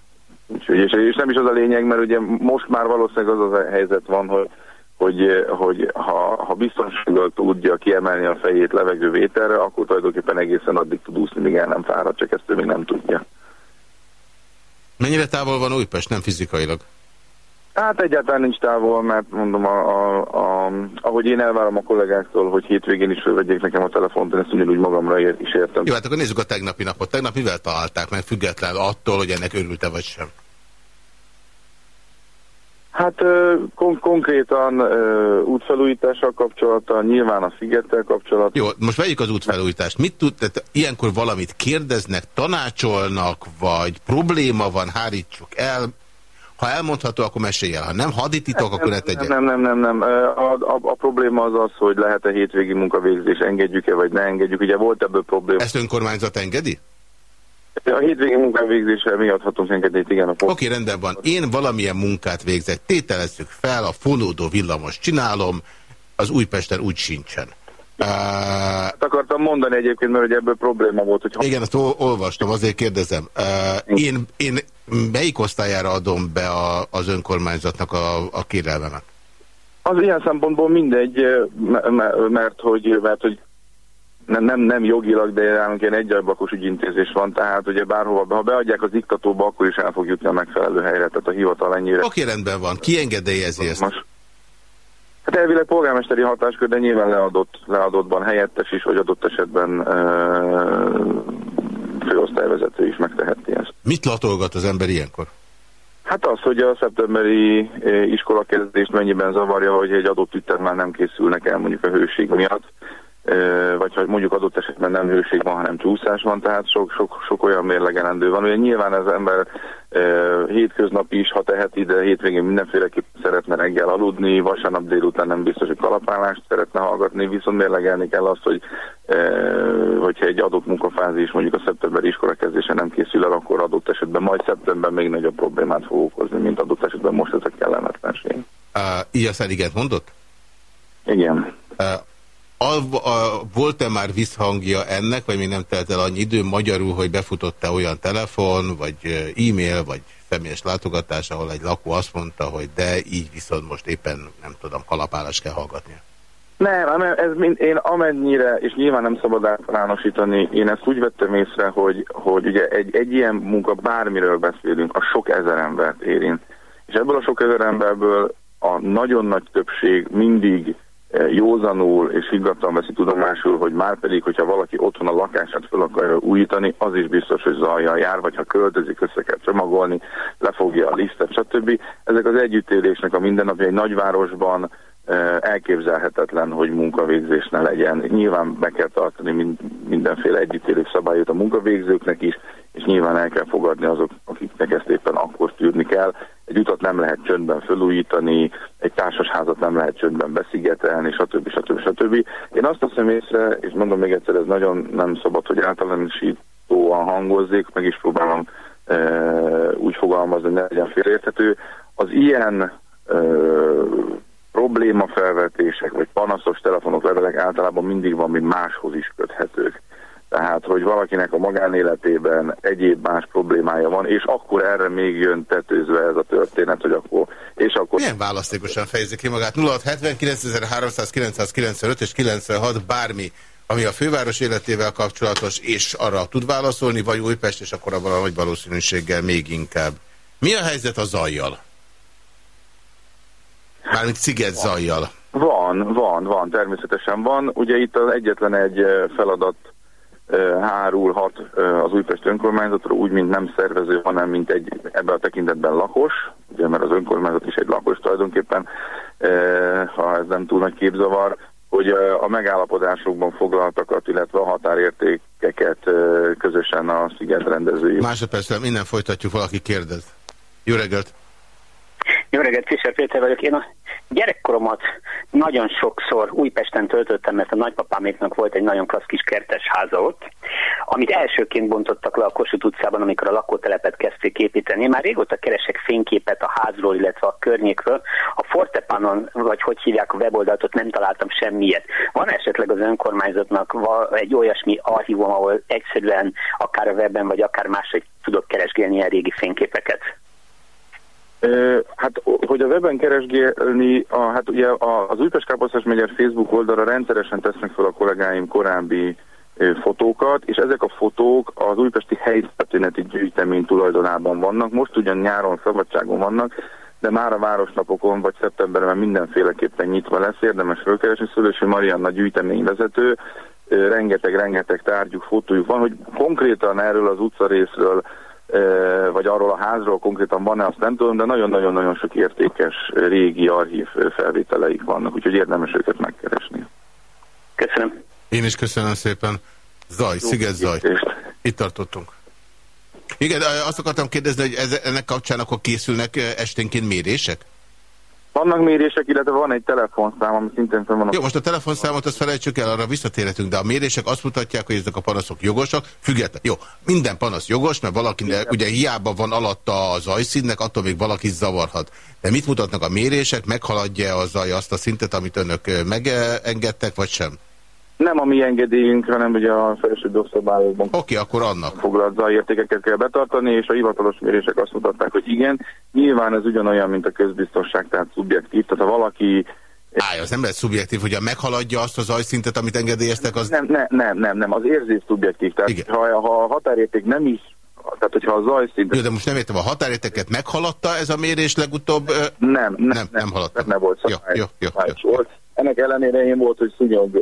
Úgyhogy, és, és nem is az a lényeg, mert ugye most már valószínűleg az az a helyzet van, hogy, hogy, hogy ha, ha biztonsággal tudja kiemelni a fejét levegővételre, akkor tulajdonképpen egészen addig tud úszni, míg el nem fárad, csak ezt ő még nem tudja. Mennyire távol van Újpest, nem fizikailag? Hát egyáltalán nincs távol, mert mondom, a, a, a, ahogy én elvárom a kollégáktól, hogy hétvégén is felvegyék nekem a telefont, én ezt ugyanúgy magamra ér, is értem. Jó, hát akkor nézzük a tegnapi napot. Tegnap mivel találták meg, független attól, hogy ennek örülte vagy sem? Hát kon konkrétan útfelújítással kapcsolattal, nyilván a szigettel kapcsolattal. Jó, most vegyük az útfelújítást. Mit tud, tehát ilyenkor valamit kérdeznek, tanácsolnak, vagy probléma van, hárítsuk el. Ha elmondható, akkor mesélj el. Ha nem hadititok, akkor ne tegye. Nem, nem, nem, nem. A, a, a probléma az az, hogy lehet-e hétvégi munkavégzés, engedjük-e, vagy ne engedjük. Ugye volt ebből probléma. Ezt önkormányzat engedi? A hétvégi munkám végzése miatt hatunk engedélyt, igen. Oké, okay, rendben van. Én valamilyen munkát végzek, tételezzük fel, a fonódó villamos csinálom, az Újpesten úgy sincsen. Uh, hát akartam mondani egyébként, mert hogy ebből probléma volt. Hogy... Igen, ezt olvastam, azért kérdezem. Uh, én, én melyik osztályára adom be a, az önkormányzatnak a, a kérelmemet? Az ilyen szempontból mindegy, mert hogy, mert hogy nem, nem, nem jogilag, de nálunk ilyen egyablakos ügyintézés van, tehát ugye bárhova, ha beadják az iktatóba, akkor is el fog jutni a megfelelő helyre, tehát a hivatal ennyire. Oké, rendben van. Ki engedélyezi ezt? Most, hát elvileg polgármesteri hatáskör, de nyilván leadott, leadottban helyettes is, vagy adott esetben e, főosztályvezető is megteheti ezt. Mit latolgat az ember ilyenkor? Hát az, hogy a szeptemberi iskolakezdést mennyiben zavarja, hogy egy adott ütemben nem készülnek el mondjuk a hőség miatt vagy hogy mondjuk adott esetben nem hőség van, hanem csúszás van, tehát sok, sok, sok olyan mérlegelendő van. Ugye nyilván az ember hétköznap is, ha teheti, de hétvégén mindenféleképp szeretne reggel aludni, vasárnap délután nem biztos, hogy kalapálást szeretne hallgatni, viszont mérlegelni kell azt, hogy hogyha egy adott munkafázis mondjuk a szeptember iskola kezdése nem készül el, akkor adott esetben majd szeptemberben még nagyobb problémát fog okozni, mint adott esetben most ezek kellemetlenség. Uh, aztán igen mondott? Igen. Uh, volt-e már visszhangja ennek, vagy még nem telt el annyi idő magyarul, hogy befutott-e olyan telefon, vagy e-mail, vagy személyes látogatás, ahol egy lakó azt mondta, hogy de így viszont most éppen, nem tudom, kalapálás kell hallgatnia? Nem, ez mind, én amennyire, és nyilván nem szabad általánosítani, én ezt úgy vettem észre, hogy, hogy ugye egy, egy ilyen munka, bármiről beszélünk, a sok ezer embert érint. És ebből a sok ezer emberből a nagyon nagy többség mindig józanul és higgadtan veszi tudomásul, hogy már pedig, hogyha valaki otthon a lakását fel akarja újítani, az is biztos, hogy zajjal jár, vagy ha költözik, össze kell csomagolni, lefogja a lisztet, stb. Ezek az együttélésnek a mindennapja egy nagyvárosban elképzelhetetlen, hogy munkavégzés ne legyen. Nyilván be kell tartani mindenféle együttélés szabályot a munkavégzőknek is, és nyilván el kell fogadni azok, akiknek ezt éppen akkor tűrni kell. Egy utat nem lehet csöndben felújítani, egy társasházat nem lehet csöndben beszigetelni, stb. stb. stb. Én azt teszem észre, és mondom még egyszer, ez nagyon nem szabad, hogy általánosítóan hangozzék, meg is próbálom e, úgy fogalmazni, hogy ne legyen félérthető. Az ilyen problémafelvetések, vagy panaszos telefonok, levelek általában mindig van, mint máshoz is köthetők. Tehát, hogy valakinek a magánéletében egyéb más problémája van, és akkor erre még jön tetőzve ez a történet, hogy akkor... És akkor... Milyen választékosan fejezi ki magát? 0679.395 és 96 bármi, ami a főváros életével kapcsolatos, és arra tud válaszolni, vagy Újpest, és akkor abban a nagy valószínűséggel még inkább. Mi a helyzet a zajjal? Mármint sziget zajjal. Van, van, van, természetesen van. Ugye itt az egyetlen egy feladat hárulhat az Újpest önkormányzatra úgy, mint nem szervező, hanem mint egy ebben a tekintetben lakos, ugye, mert az önkormányzat is egy lakos tulajdonképpen, ha ez nem túl nagy képzavar, hogy a megállapodásokban foglaltakat, illetve a határértékeket közösen a sziget rendezői. Másodpercben innen folytatjuk, valaki kérdez. Jó reggelt! Jó reggelt, Fischer Péter vagyok. Én a gyerekkoromat nagyon sokszor Újpesten töltöttem, mert a nagypapáméknak volt egy nagyon klassz kis kertes háza ott, amit elsőként bontottak le a Kossuth utcában, amikor a lakótelepet kezdték építeni. Már régóta keresek fényképet a házról, illetve a környékről. A Fortepanon, vagy hogy hívják a weboldalt, ott nem találtam semmiet. Van esetleg az önkormányzatnak egy olyasmi archívum, ahol egyszerűen akár a webben, vagy akár máshogy tudok keresgélni ilyen régi fényképeket? Hát, hogy a webben keresgélni, a, hát ugye az Újpest Káposztás megyer Facebook oldalra rendszeresen tesznek fel a kollégáim korábbi fotókat, és ezek a fotók az újpesti helytörténeti gyűjtemény tulajdonában vannak. Most ugyan nyáron szabadságon vannak, de már a városnapokon vagy szeptemberben mindenféleképpen nyitva lesz, érdemes fölkeresni. Szülősi Marianna gyűjteményvezető, rengeteg-rengeteg tárgyuk, fotójuk van, hogy konkrétan erről az utcarészről vagy arról a házról konkrétan van-e, azt nem tudom, de nagyon-nagyon-nagyon sok értékes régi archív felvételeik vannak, úgyhogy érdemes őket megkeresni. Köszönöm. Én is köszönöm szépen. Zaj, Jó, Sziget Zaj. Itt tartottunk. Igen, azt akartam kérdezni, hogy ez, ennek kapcsán akkor készülnek esténként mérések? Vannak mérések, illetve van egy telefonszám, ami szintén fel van. Jó, most a telefonszámot azt felejtsük el, arra visszatérhetünk, de a mérések azt mutatják, hogy ezek a panaszok jogosak, független. Jó, minden panasz jogos, mert valaki, ugye hiába van alatta a zajszínnek, attól még valaki zavarhat. De mit mutatnak a mérések, meghaladja a zaj azt a szintet, amit önök megengedtek, vagy sem? Nem a mi engedélyünk, hanem ugye a felső dobszabályokban. Oké, okay, akkor annak. Foglalt zajértékeket kell betartani, és a hivatalos mérések azt mutatták, hogy igen. Nyilván ez ugyanolyan, mint a közbiztonság, tehát szubjektív. Tehát ha valaki Áj, az nem lehet szubjektív, hogyha meghaladja azt a zajszintet, amit engedélyeztek, az... Nem, nem, nem, nem, nem az érzés szubjektív. Tehát Igen. ha, ha a határérték nem is tehát, hogyha a zajszint... Jó, de most nem értem, a határérteket meghaladta ez a mérés legutóbb? Nem, nem, nem, nem, nem haladta. Nem volt szabály. Jó, jó, jó, jó. Volt. Ennek ellenére én volt, hogy szúnyog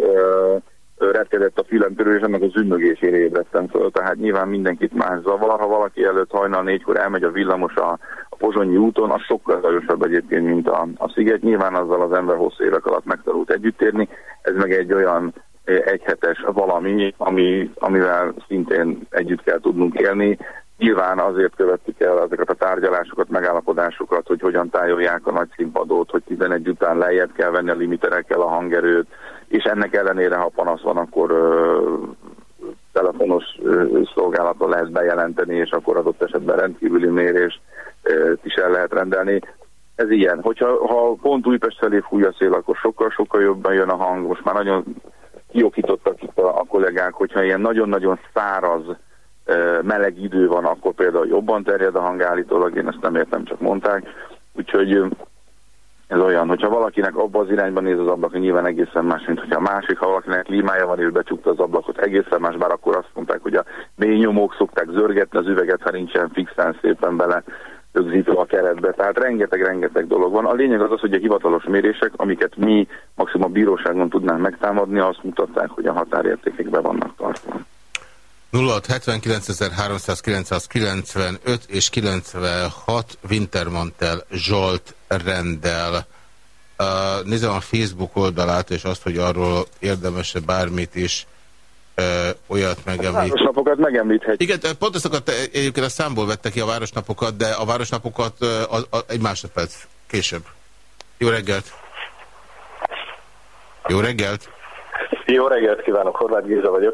retkedett a fülem és ennek az ünnögésére ébredtem föl. Tehát nyilván mindenkit más zavar. Ha valaki előtt hajnal négykor elmegy a villamos a, a Pozsonyi úton, az sokkal zajosabb egyébként, mint a, a sziget. Nyilván azzal az ember hosszú évek alatt megtanult együtt érni. Ez meg egy olyan egyhetes valami, ami, amivel szintén együtt kell tudnunk élni. Nyilván azért követtük el ezeket a tárgyalásokat, megállapodásokat, hogy hogyan tájolják a nagy színpadot, hogy 11 után lejjebb kell venni a limiterekkel a hangerőt, és ennek ellenére, ha panasz van, akkor ö, telefonos ö, lehet bejelenteni, és akkor adott esetben rendkívüli mérést is el lehet rendelni. Ez ilyen. Hogyha ha pont Újpest felé fúj a szél, akkor sokkal-sokkal jobban jön a hang. Most már nagyon kiokítottak itt a, a kollégák, hogyha ilyen nagyon-nagyon száraz meleg idő van, akkor például jobban terjed a hang állítólag, én ezt nem értem, csak mondták. Úgyhogy ez olyan, hogyha valakinek abba az irányban néz az ablak, nyilván egészen más, mint hogyha a másik, ha valakinek klímája van és becsukta az ablakot, egészen más, bár akkor azt mondták, hogy a mély nyomók szokták zörgetni az üveget, ha nincsen fixen szépen bele rögzítve a keretbe. Tehát rengeteg-rengeteg dolog van. A lényeg az az, hogy a hivatalos mérések, amiket mi maximum a bíróságon tudnánk megtámadni, azt mutatták, hogy a határértékek be vannak tartva. 0679.395 és 96 Wintermantel Zsolt rendel. Uh, nézem a Facebook oldalát, és azt, hogy arról érdemes-e bármit is uh, olyat megemlíteni. A városnapokat megemlíthetjük. Igen, pont ezt egyébként a számból vette ki a városnapokat, de a városnapokat uh, a, a, egy másodperc később. Jó reggelt! Jó reggelt! Jó reggelt kívánok, Horváth Géza vagyok.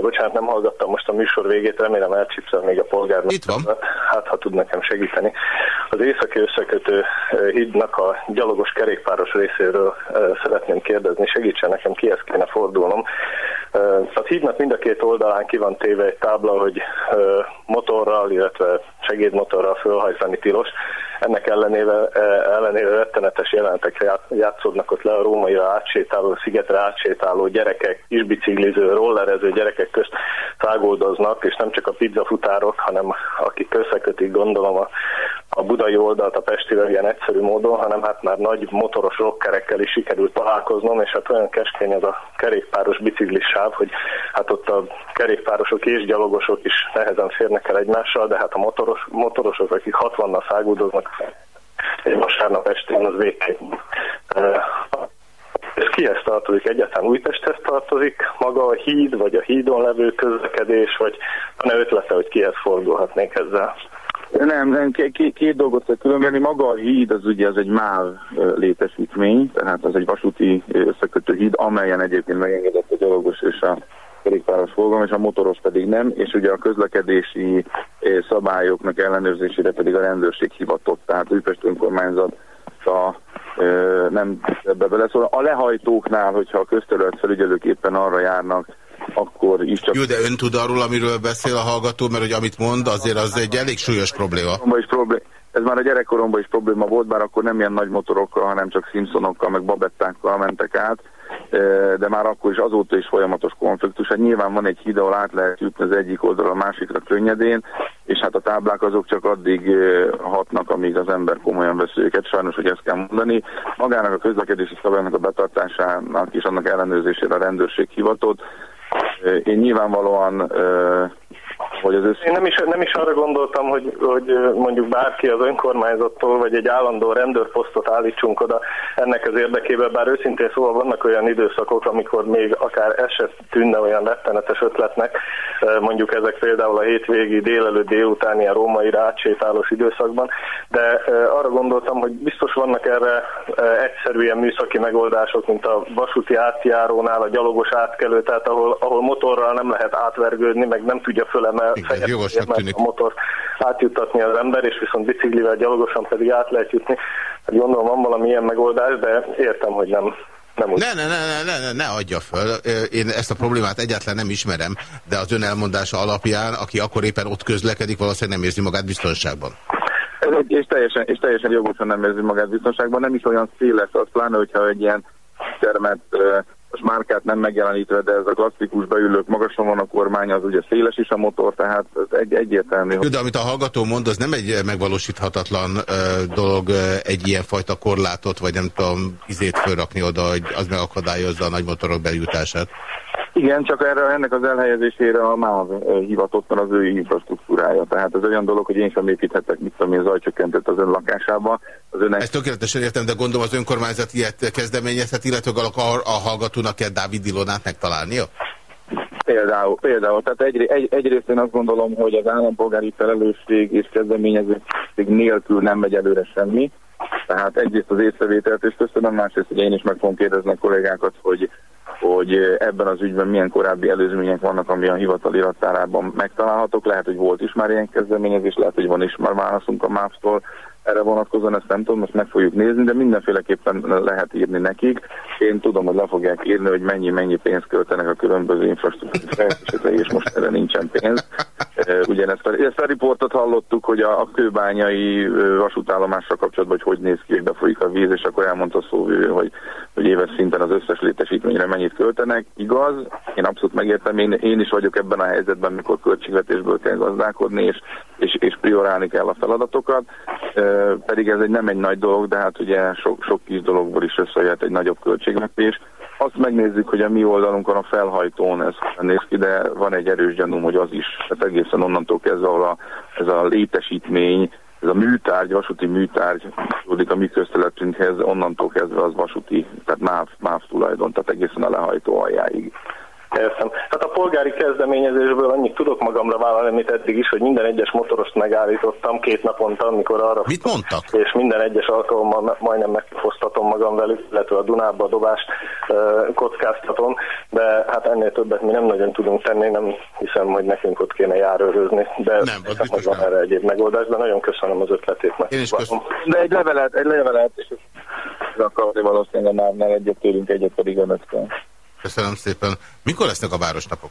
Bocsánat, nem hallgattam most a műsor végét, remélem elcsipszem még a polgárnak. Itt van. Hát, ha tud nekem segíteni. Az északi összekötő hídnak a gyalogos kerékpáros részéről szeretném kérdezni, segítsen nekem, kihez kéne fordulnom. A hídnak mind a két oldalán ki van téve egy tábla, hogy motorral, illetve segédmotorral fölhajtani tilos. Ennek ellenére, ellenére rettenetes jelentek játszódnak ott le a rómaira átsétáló, szigetre átsétáló gyerekek, kisbicikliző, rollerező gyerekek közt tágoldoznak, és nem csak a pizzafutárok, hanem akik összekötik gondolom a, a budai oldalt a Pestivel ilyen egyszerű módon, hanem hát már nagy motoros rockerekkel is sikerült találkoznom, és hát olyan keskeny az a kerékpáros biciklis sáv, hogy hát ott a kerékpárosok és gyalogosok is nehezen férnek el egymással, de hát a motoros, motorosok, akik 60-nal száguldoznak egy vasárnap estén, az végképp. Ez kihez tartozik? Egyáltalán Újpesthez tartozik maga a híd, vagy a hídon levő közlekedés, vagy van-e ötlete, hogy kihez fordulhatnék ezzel? Nem, nem két, két dolgot kell különbeni. Maga a híd az ugye az egy MÁV létesítmény, tehát az egy vasúti összekötő híd, amelyen egyébként megengedett a gyalogos és a kerékpáros forgalom, és a motoros pedig nem, és ugye a közlekedési szabályoknak ellenőrzésére pedig a rendőrség hivatott, tehát Újpest önkormányzat a, nem ebbe beleszól. A lehajtóknál, hogyha a közterület felügyelők éppen arra járnak, akkor is csak... Jó, de ön tud arról, amiről beszél a hallgató, mert hogy amit mond, azért az egy elég súlyos probléma. Is problé ez már a gyerekkoromban is probléma volt, bár akkor nem ilyen nagy motorokkal, hanem csak Simpsonokkal, meg babettákkal mentek át, de már akkor is azóta is folyamatos konfliktus. Hát nyilván van egy híd, ahol át lehet jutni az egyik oldalra a másikra könnyedén, és hát a táblák azok csak addig hatnak, amíg az ember komolyan veszi őket. Sajnos, hogy ezt kell mondani. Magának a közlekedési szabálynak a betartásának és annak ellenőrzésére a rendőrség hivatott, én nyilvánvalóan hogy az Én nem is, nem is arra gondoltam, hogy, hogy mondjuk bárki az önkormányzattól, vagy egy állandó rendőrposztot állítsunk oda ennek az érdekében, bár őszintén szóval vannak olyan időszakok, amikor még akár ez se tűnne olyan rettenetes ötletnek, mondjuk ezek például a hétvégi délelőtt délután ilyen római átsétálós időszakban, de arra gondoltam, hogy biztos vannak erre egyszerű ilyen műszaki megoldások, mint a vasúti átjárónál, a gyalogos átkelő, tehát ahol, ahol motorral nem lehet átvergődni, meg nem tudja fölemel a motor átjuttatni az ember, és viszont biciklivel gyalogosan pedig át lehet jutni. Hát gondolom van valami ilyen megoldás, de értem, hogy nem nem ne, ne, ne, ne, ne, ne adja föl. Én ezt a problémát egyáltalán nem ismerem, de az ön elmondása alapján, aki akkor éppen ott közlekedik, valószínűleg nem érzi magát biztonságban. És teljesen, és teljesen jogosan nem érzi magát biztonságban, nem is olyan széles az, pláne, hogyha egy ilyen termet most márkát nem megjelenítve, de ez a klasszikus beülők magasan van a kormány, az ugye széles is a motor, tehát ez egy, egyértelmű. De amit a hallgató mond, az nem egy megvalósíthatatlan uh, dolog, uh, egy ilyen fajta korlátot, vagy nem tudom, izét fölrakni oda, hogy az megakadályozza a nagy motorok bejutását. Igen, csak erre, ennek az elhelyezésére a MÁV hivatott az ő infrastruktúrája. Tehát ez olyan dolog, hogy én sem építhetek, mit tudom, az zajcsökkentett az ön lakásába. Az ön... Ezt tökéletesen értem, de gondolom az önkormányzat ilyet kezdeményezhet, illetve a, a hallgatónak kell Dávid Ilonát megtalálnia? Például, például. Tehát egy, egy, egyrészt én azt gondolom, hogy az állampolgári felelősség és kezdeményezőség nélkül nem megy előre semmi. Tehát egyrészt az észrevételt, és köszönöm, másrészt, hogy én is meg fogom kérdezni a kollégákat, hogy hogy ebben az ügyben milyen korábbi előzmények vannak, ami a hivatal irattárában megtalálhatók. Lehet, hogy volt is már ilyen kezdeményezés, lehet, hogy van is már válaszunk a MAPS-tól, erre vonatkozóan ezt nem tudom, most meg fogjuk nézni, de mindenféleképpen lehet írni nekik. Én tudom, hogy le fogják írni, hogy mennyi-mennyi pénzt költenek a különböző infrastruktúrai fejlesztésekre, és most erre nincsen pénz. Ugyanezt ezt a riportot hallottuk, hogy a, a kőbányai vasútállomásra kapcsolatban, hogy hogy néz ki, hogy befolyik a víz, és akkor elmondta szóvivő, hogy, hogy éves szinten az összes létesítményre mennyit költenek. Igaz, én abszolút megértem, én, én is vagyok ebben a helyzetben, mikor költségvetésből kell gazdálkodni, és, és, és priorálni kell a feladatokat pedig ez egy nem egy nagy dolog, de hát ugye sok, sok kis dologból is összejöhet egy nagyobb költségvetés. Azt megnézzük, hogy a mi oldalunkon a felhajtón ez néz ki, de van egy erős gyanúm, hogy az is, tehát egészen onnantól kezdve, ahol a, ez a létesítmény, ez a műtárgy, vasúti műtárgy tudik a mi közteletünkhez, onnantól kezdve az vasúti, tehát MÁV, MÁV tulajdon, tehát egészen a lehajtó aljáig. Értem. Hát a polgári kezdeményezésből annyit tudok magamra vállalni, amit eddig is, hogy minden egyes motorost megállítottam két naponta, amikor arra... Mit mondtak? És minden egyes alkalommal majdnem megfosztatom magam velük, illetve a Dunába a dobást kockáztatom, de hát ennél többet mi nem nagyon tudunk tenni, nem hiszem, hogy nekünk ott kéne járőrözni, de nem, az biztos van erre egyéb megoldás, de nagyon köszönöm az ötletét. Én is köszönöm. De egy levelet, egy levelet, és akarni valószínűleg már nem egyet tőlünk, egyet pedig önöktől. Köszönöm szépen. Mikor lesznek a városnapok?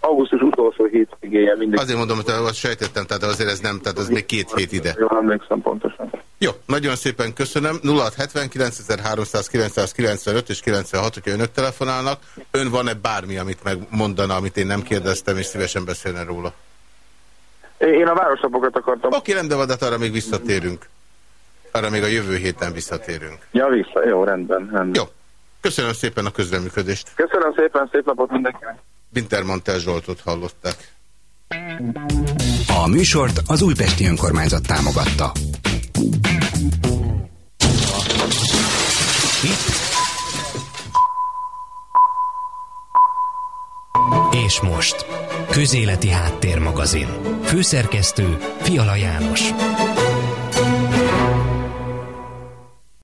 Augusztus utolsó hétvégéje mindig. Azért mondom, hogy azt sejtettem, tehát azért ez nem, tehát ez még két hét ide. Jól emlékszem pontosan. Jó, nagyon szépen köszönöm. 0679 és 96, hogyha önök telefonálnak. Ön van-e bármi, amit megmondana, amit én nem kérdeztem, és szívesen beszélne róla? Én a városnapokat akartam. Oké, rendben van, de arra még visszatérünk. Arra még a jövő héten visszatérünk. Ja, vissza. Jó, rendben. rendben. Jó. Köszönöm szépen a közreműködést. Köszönöm szépen, szép napot mindenkinek. Wintermantel Zsoltot hallották. A műsort az Újpesti Önkormányzat támogatta. És most, Közéleti Háttérmagazin. Főszerkesztő Fiala János.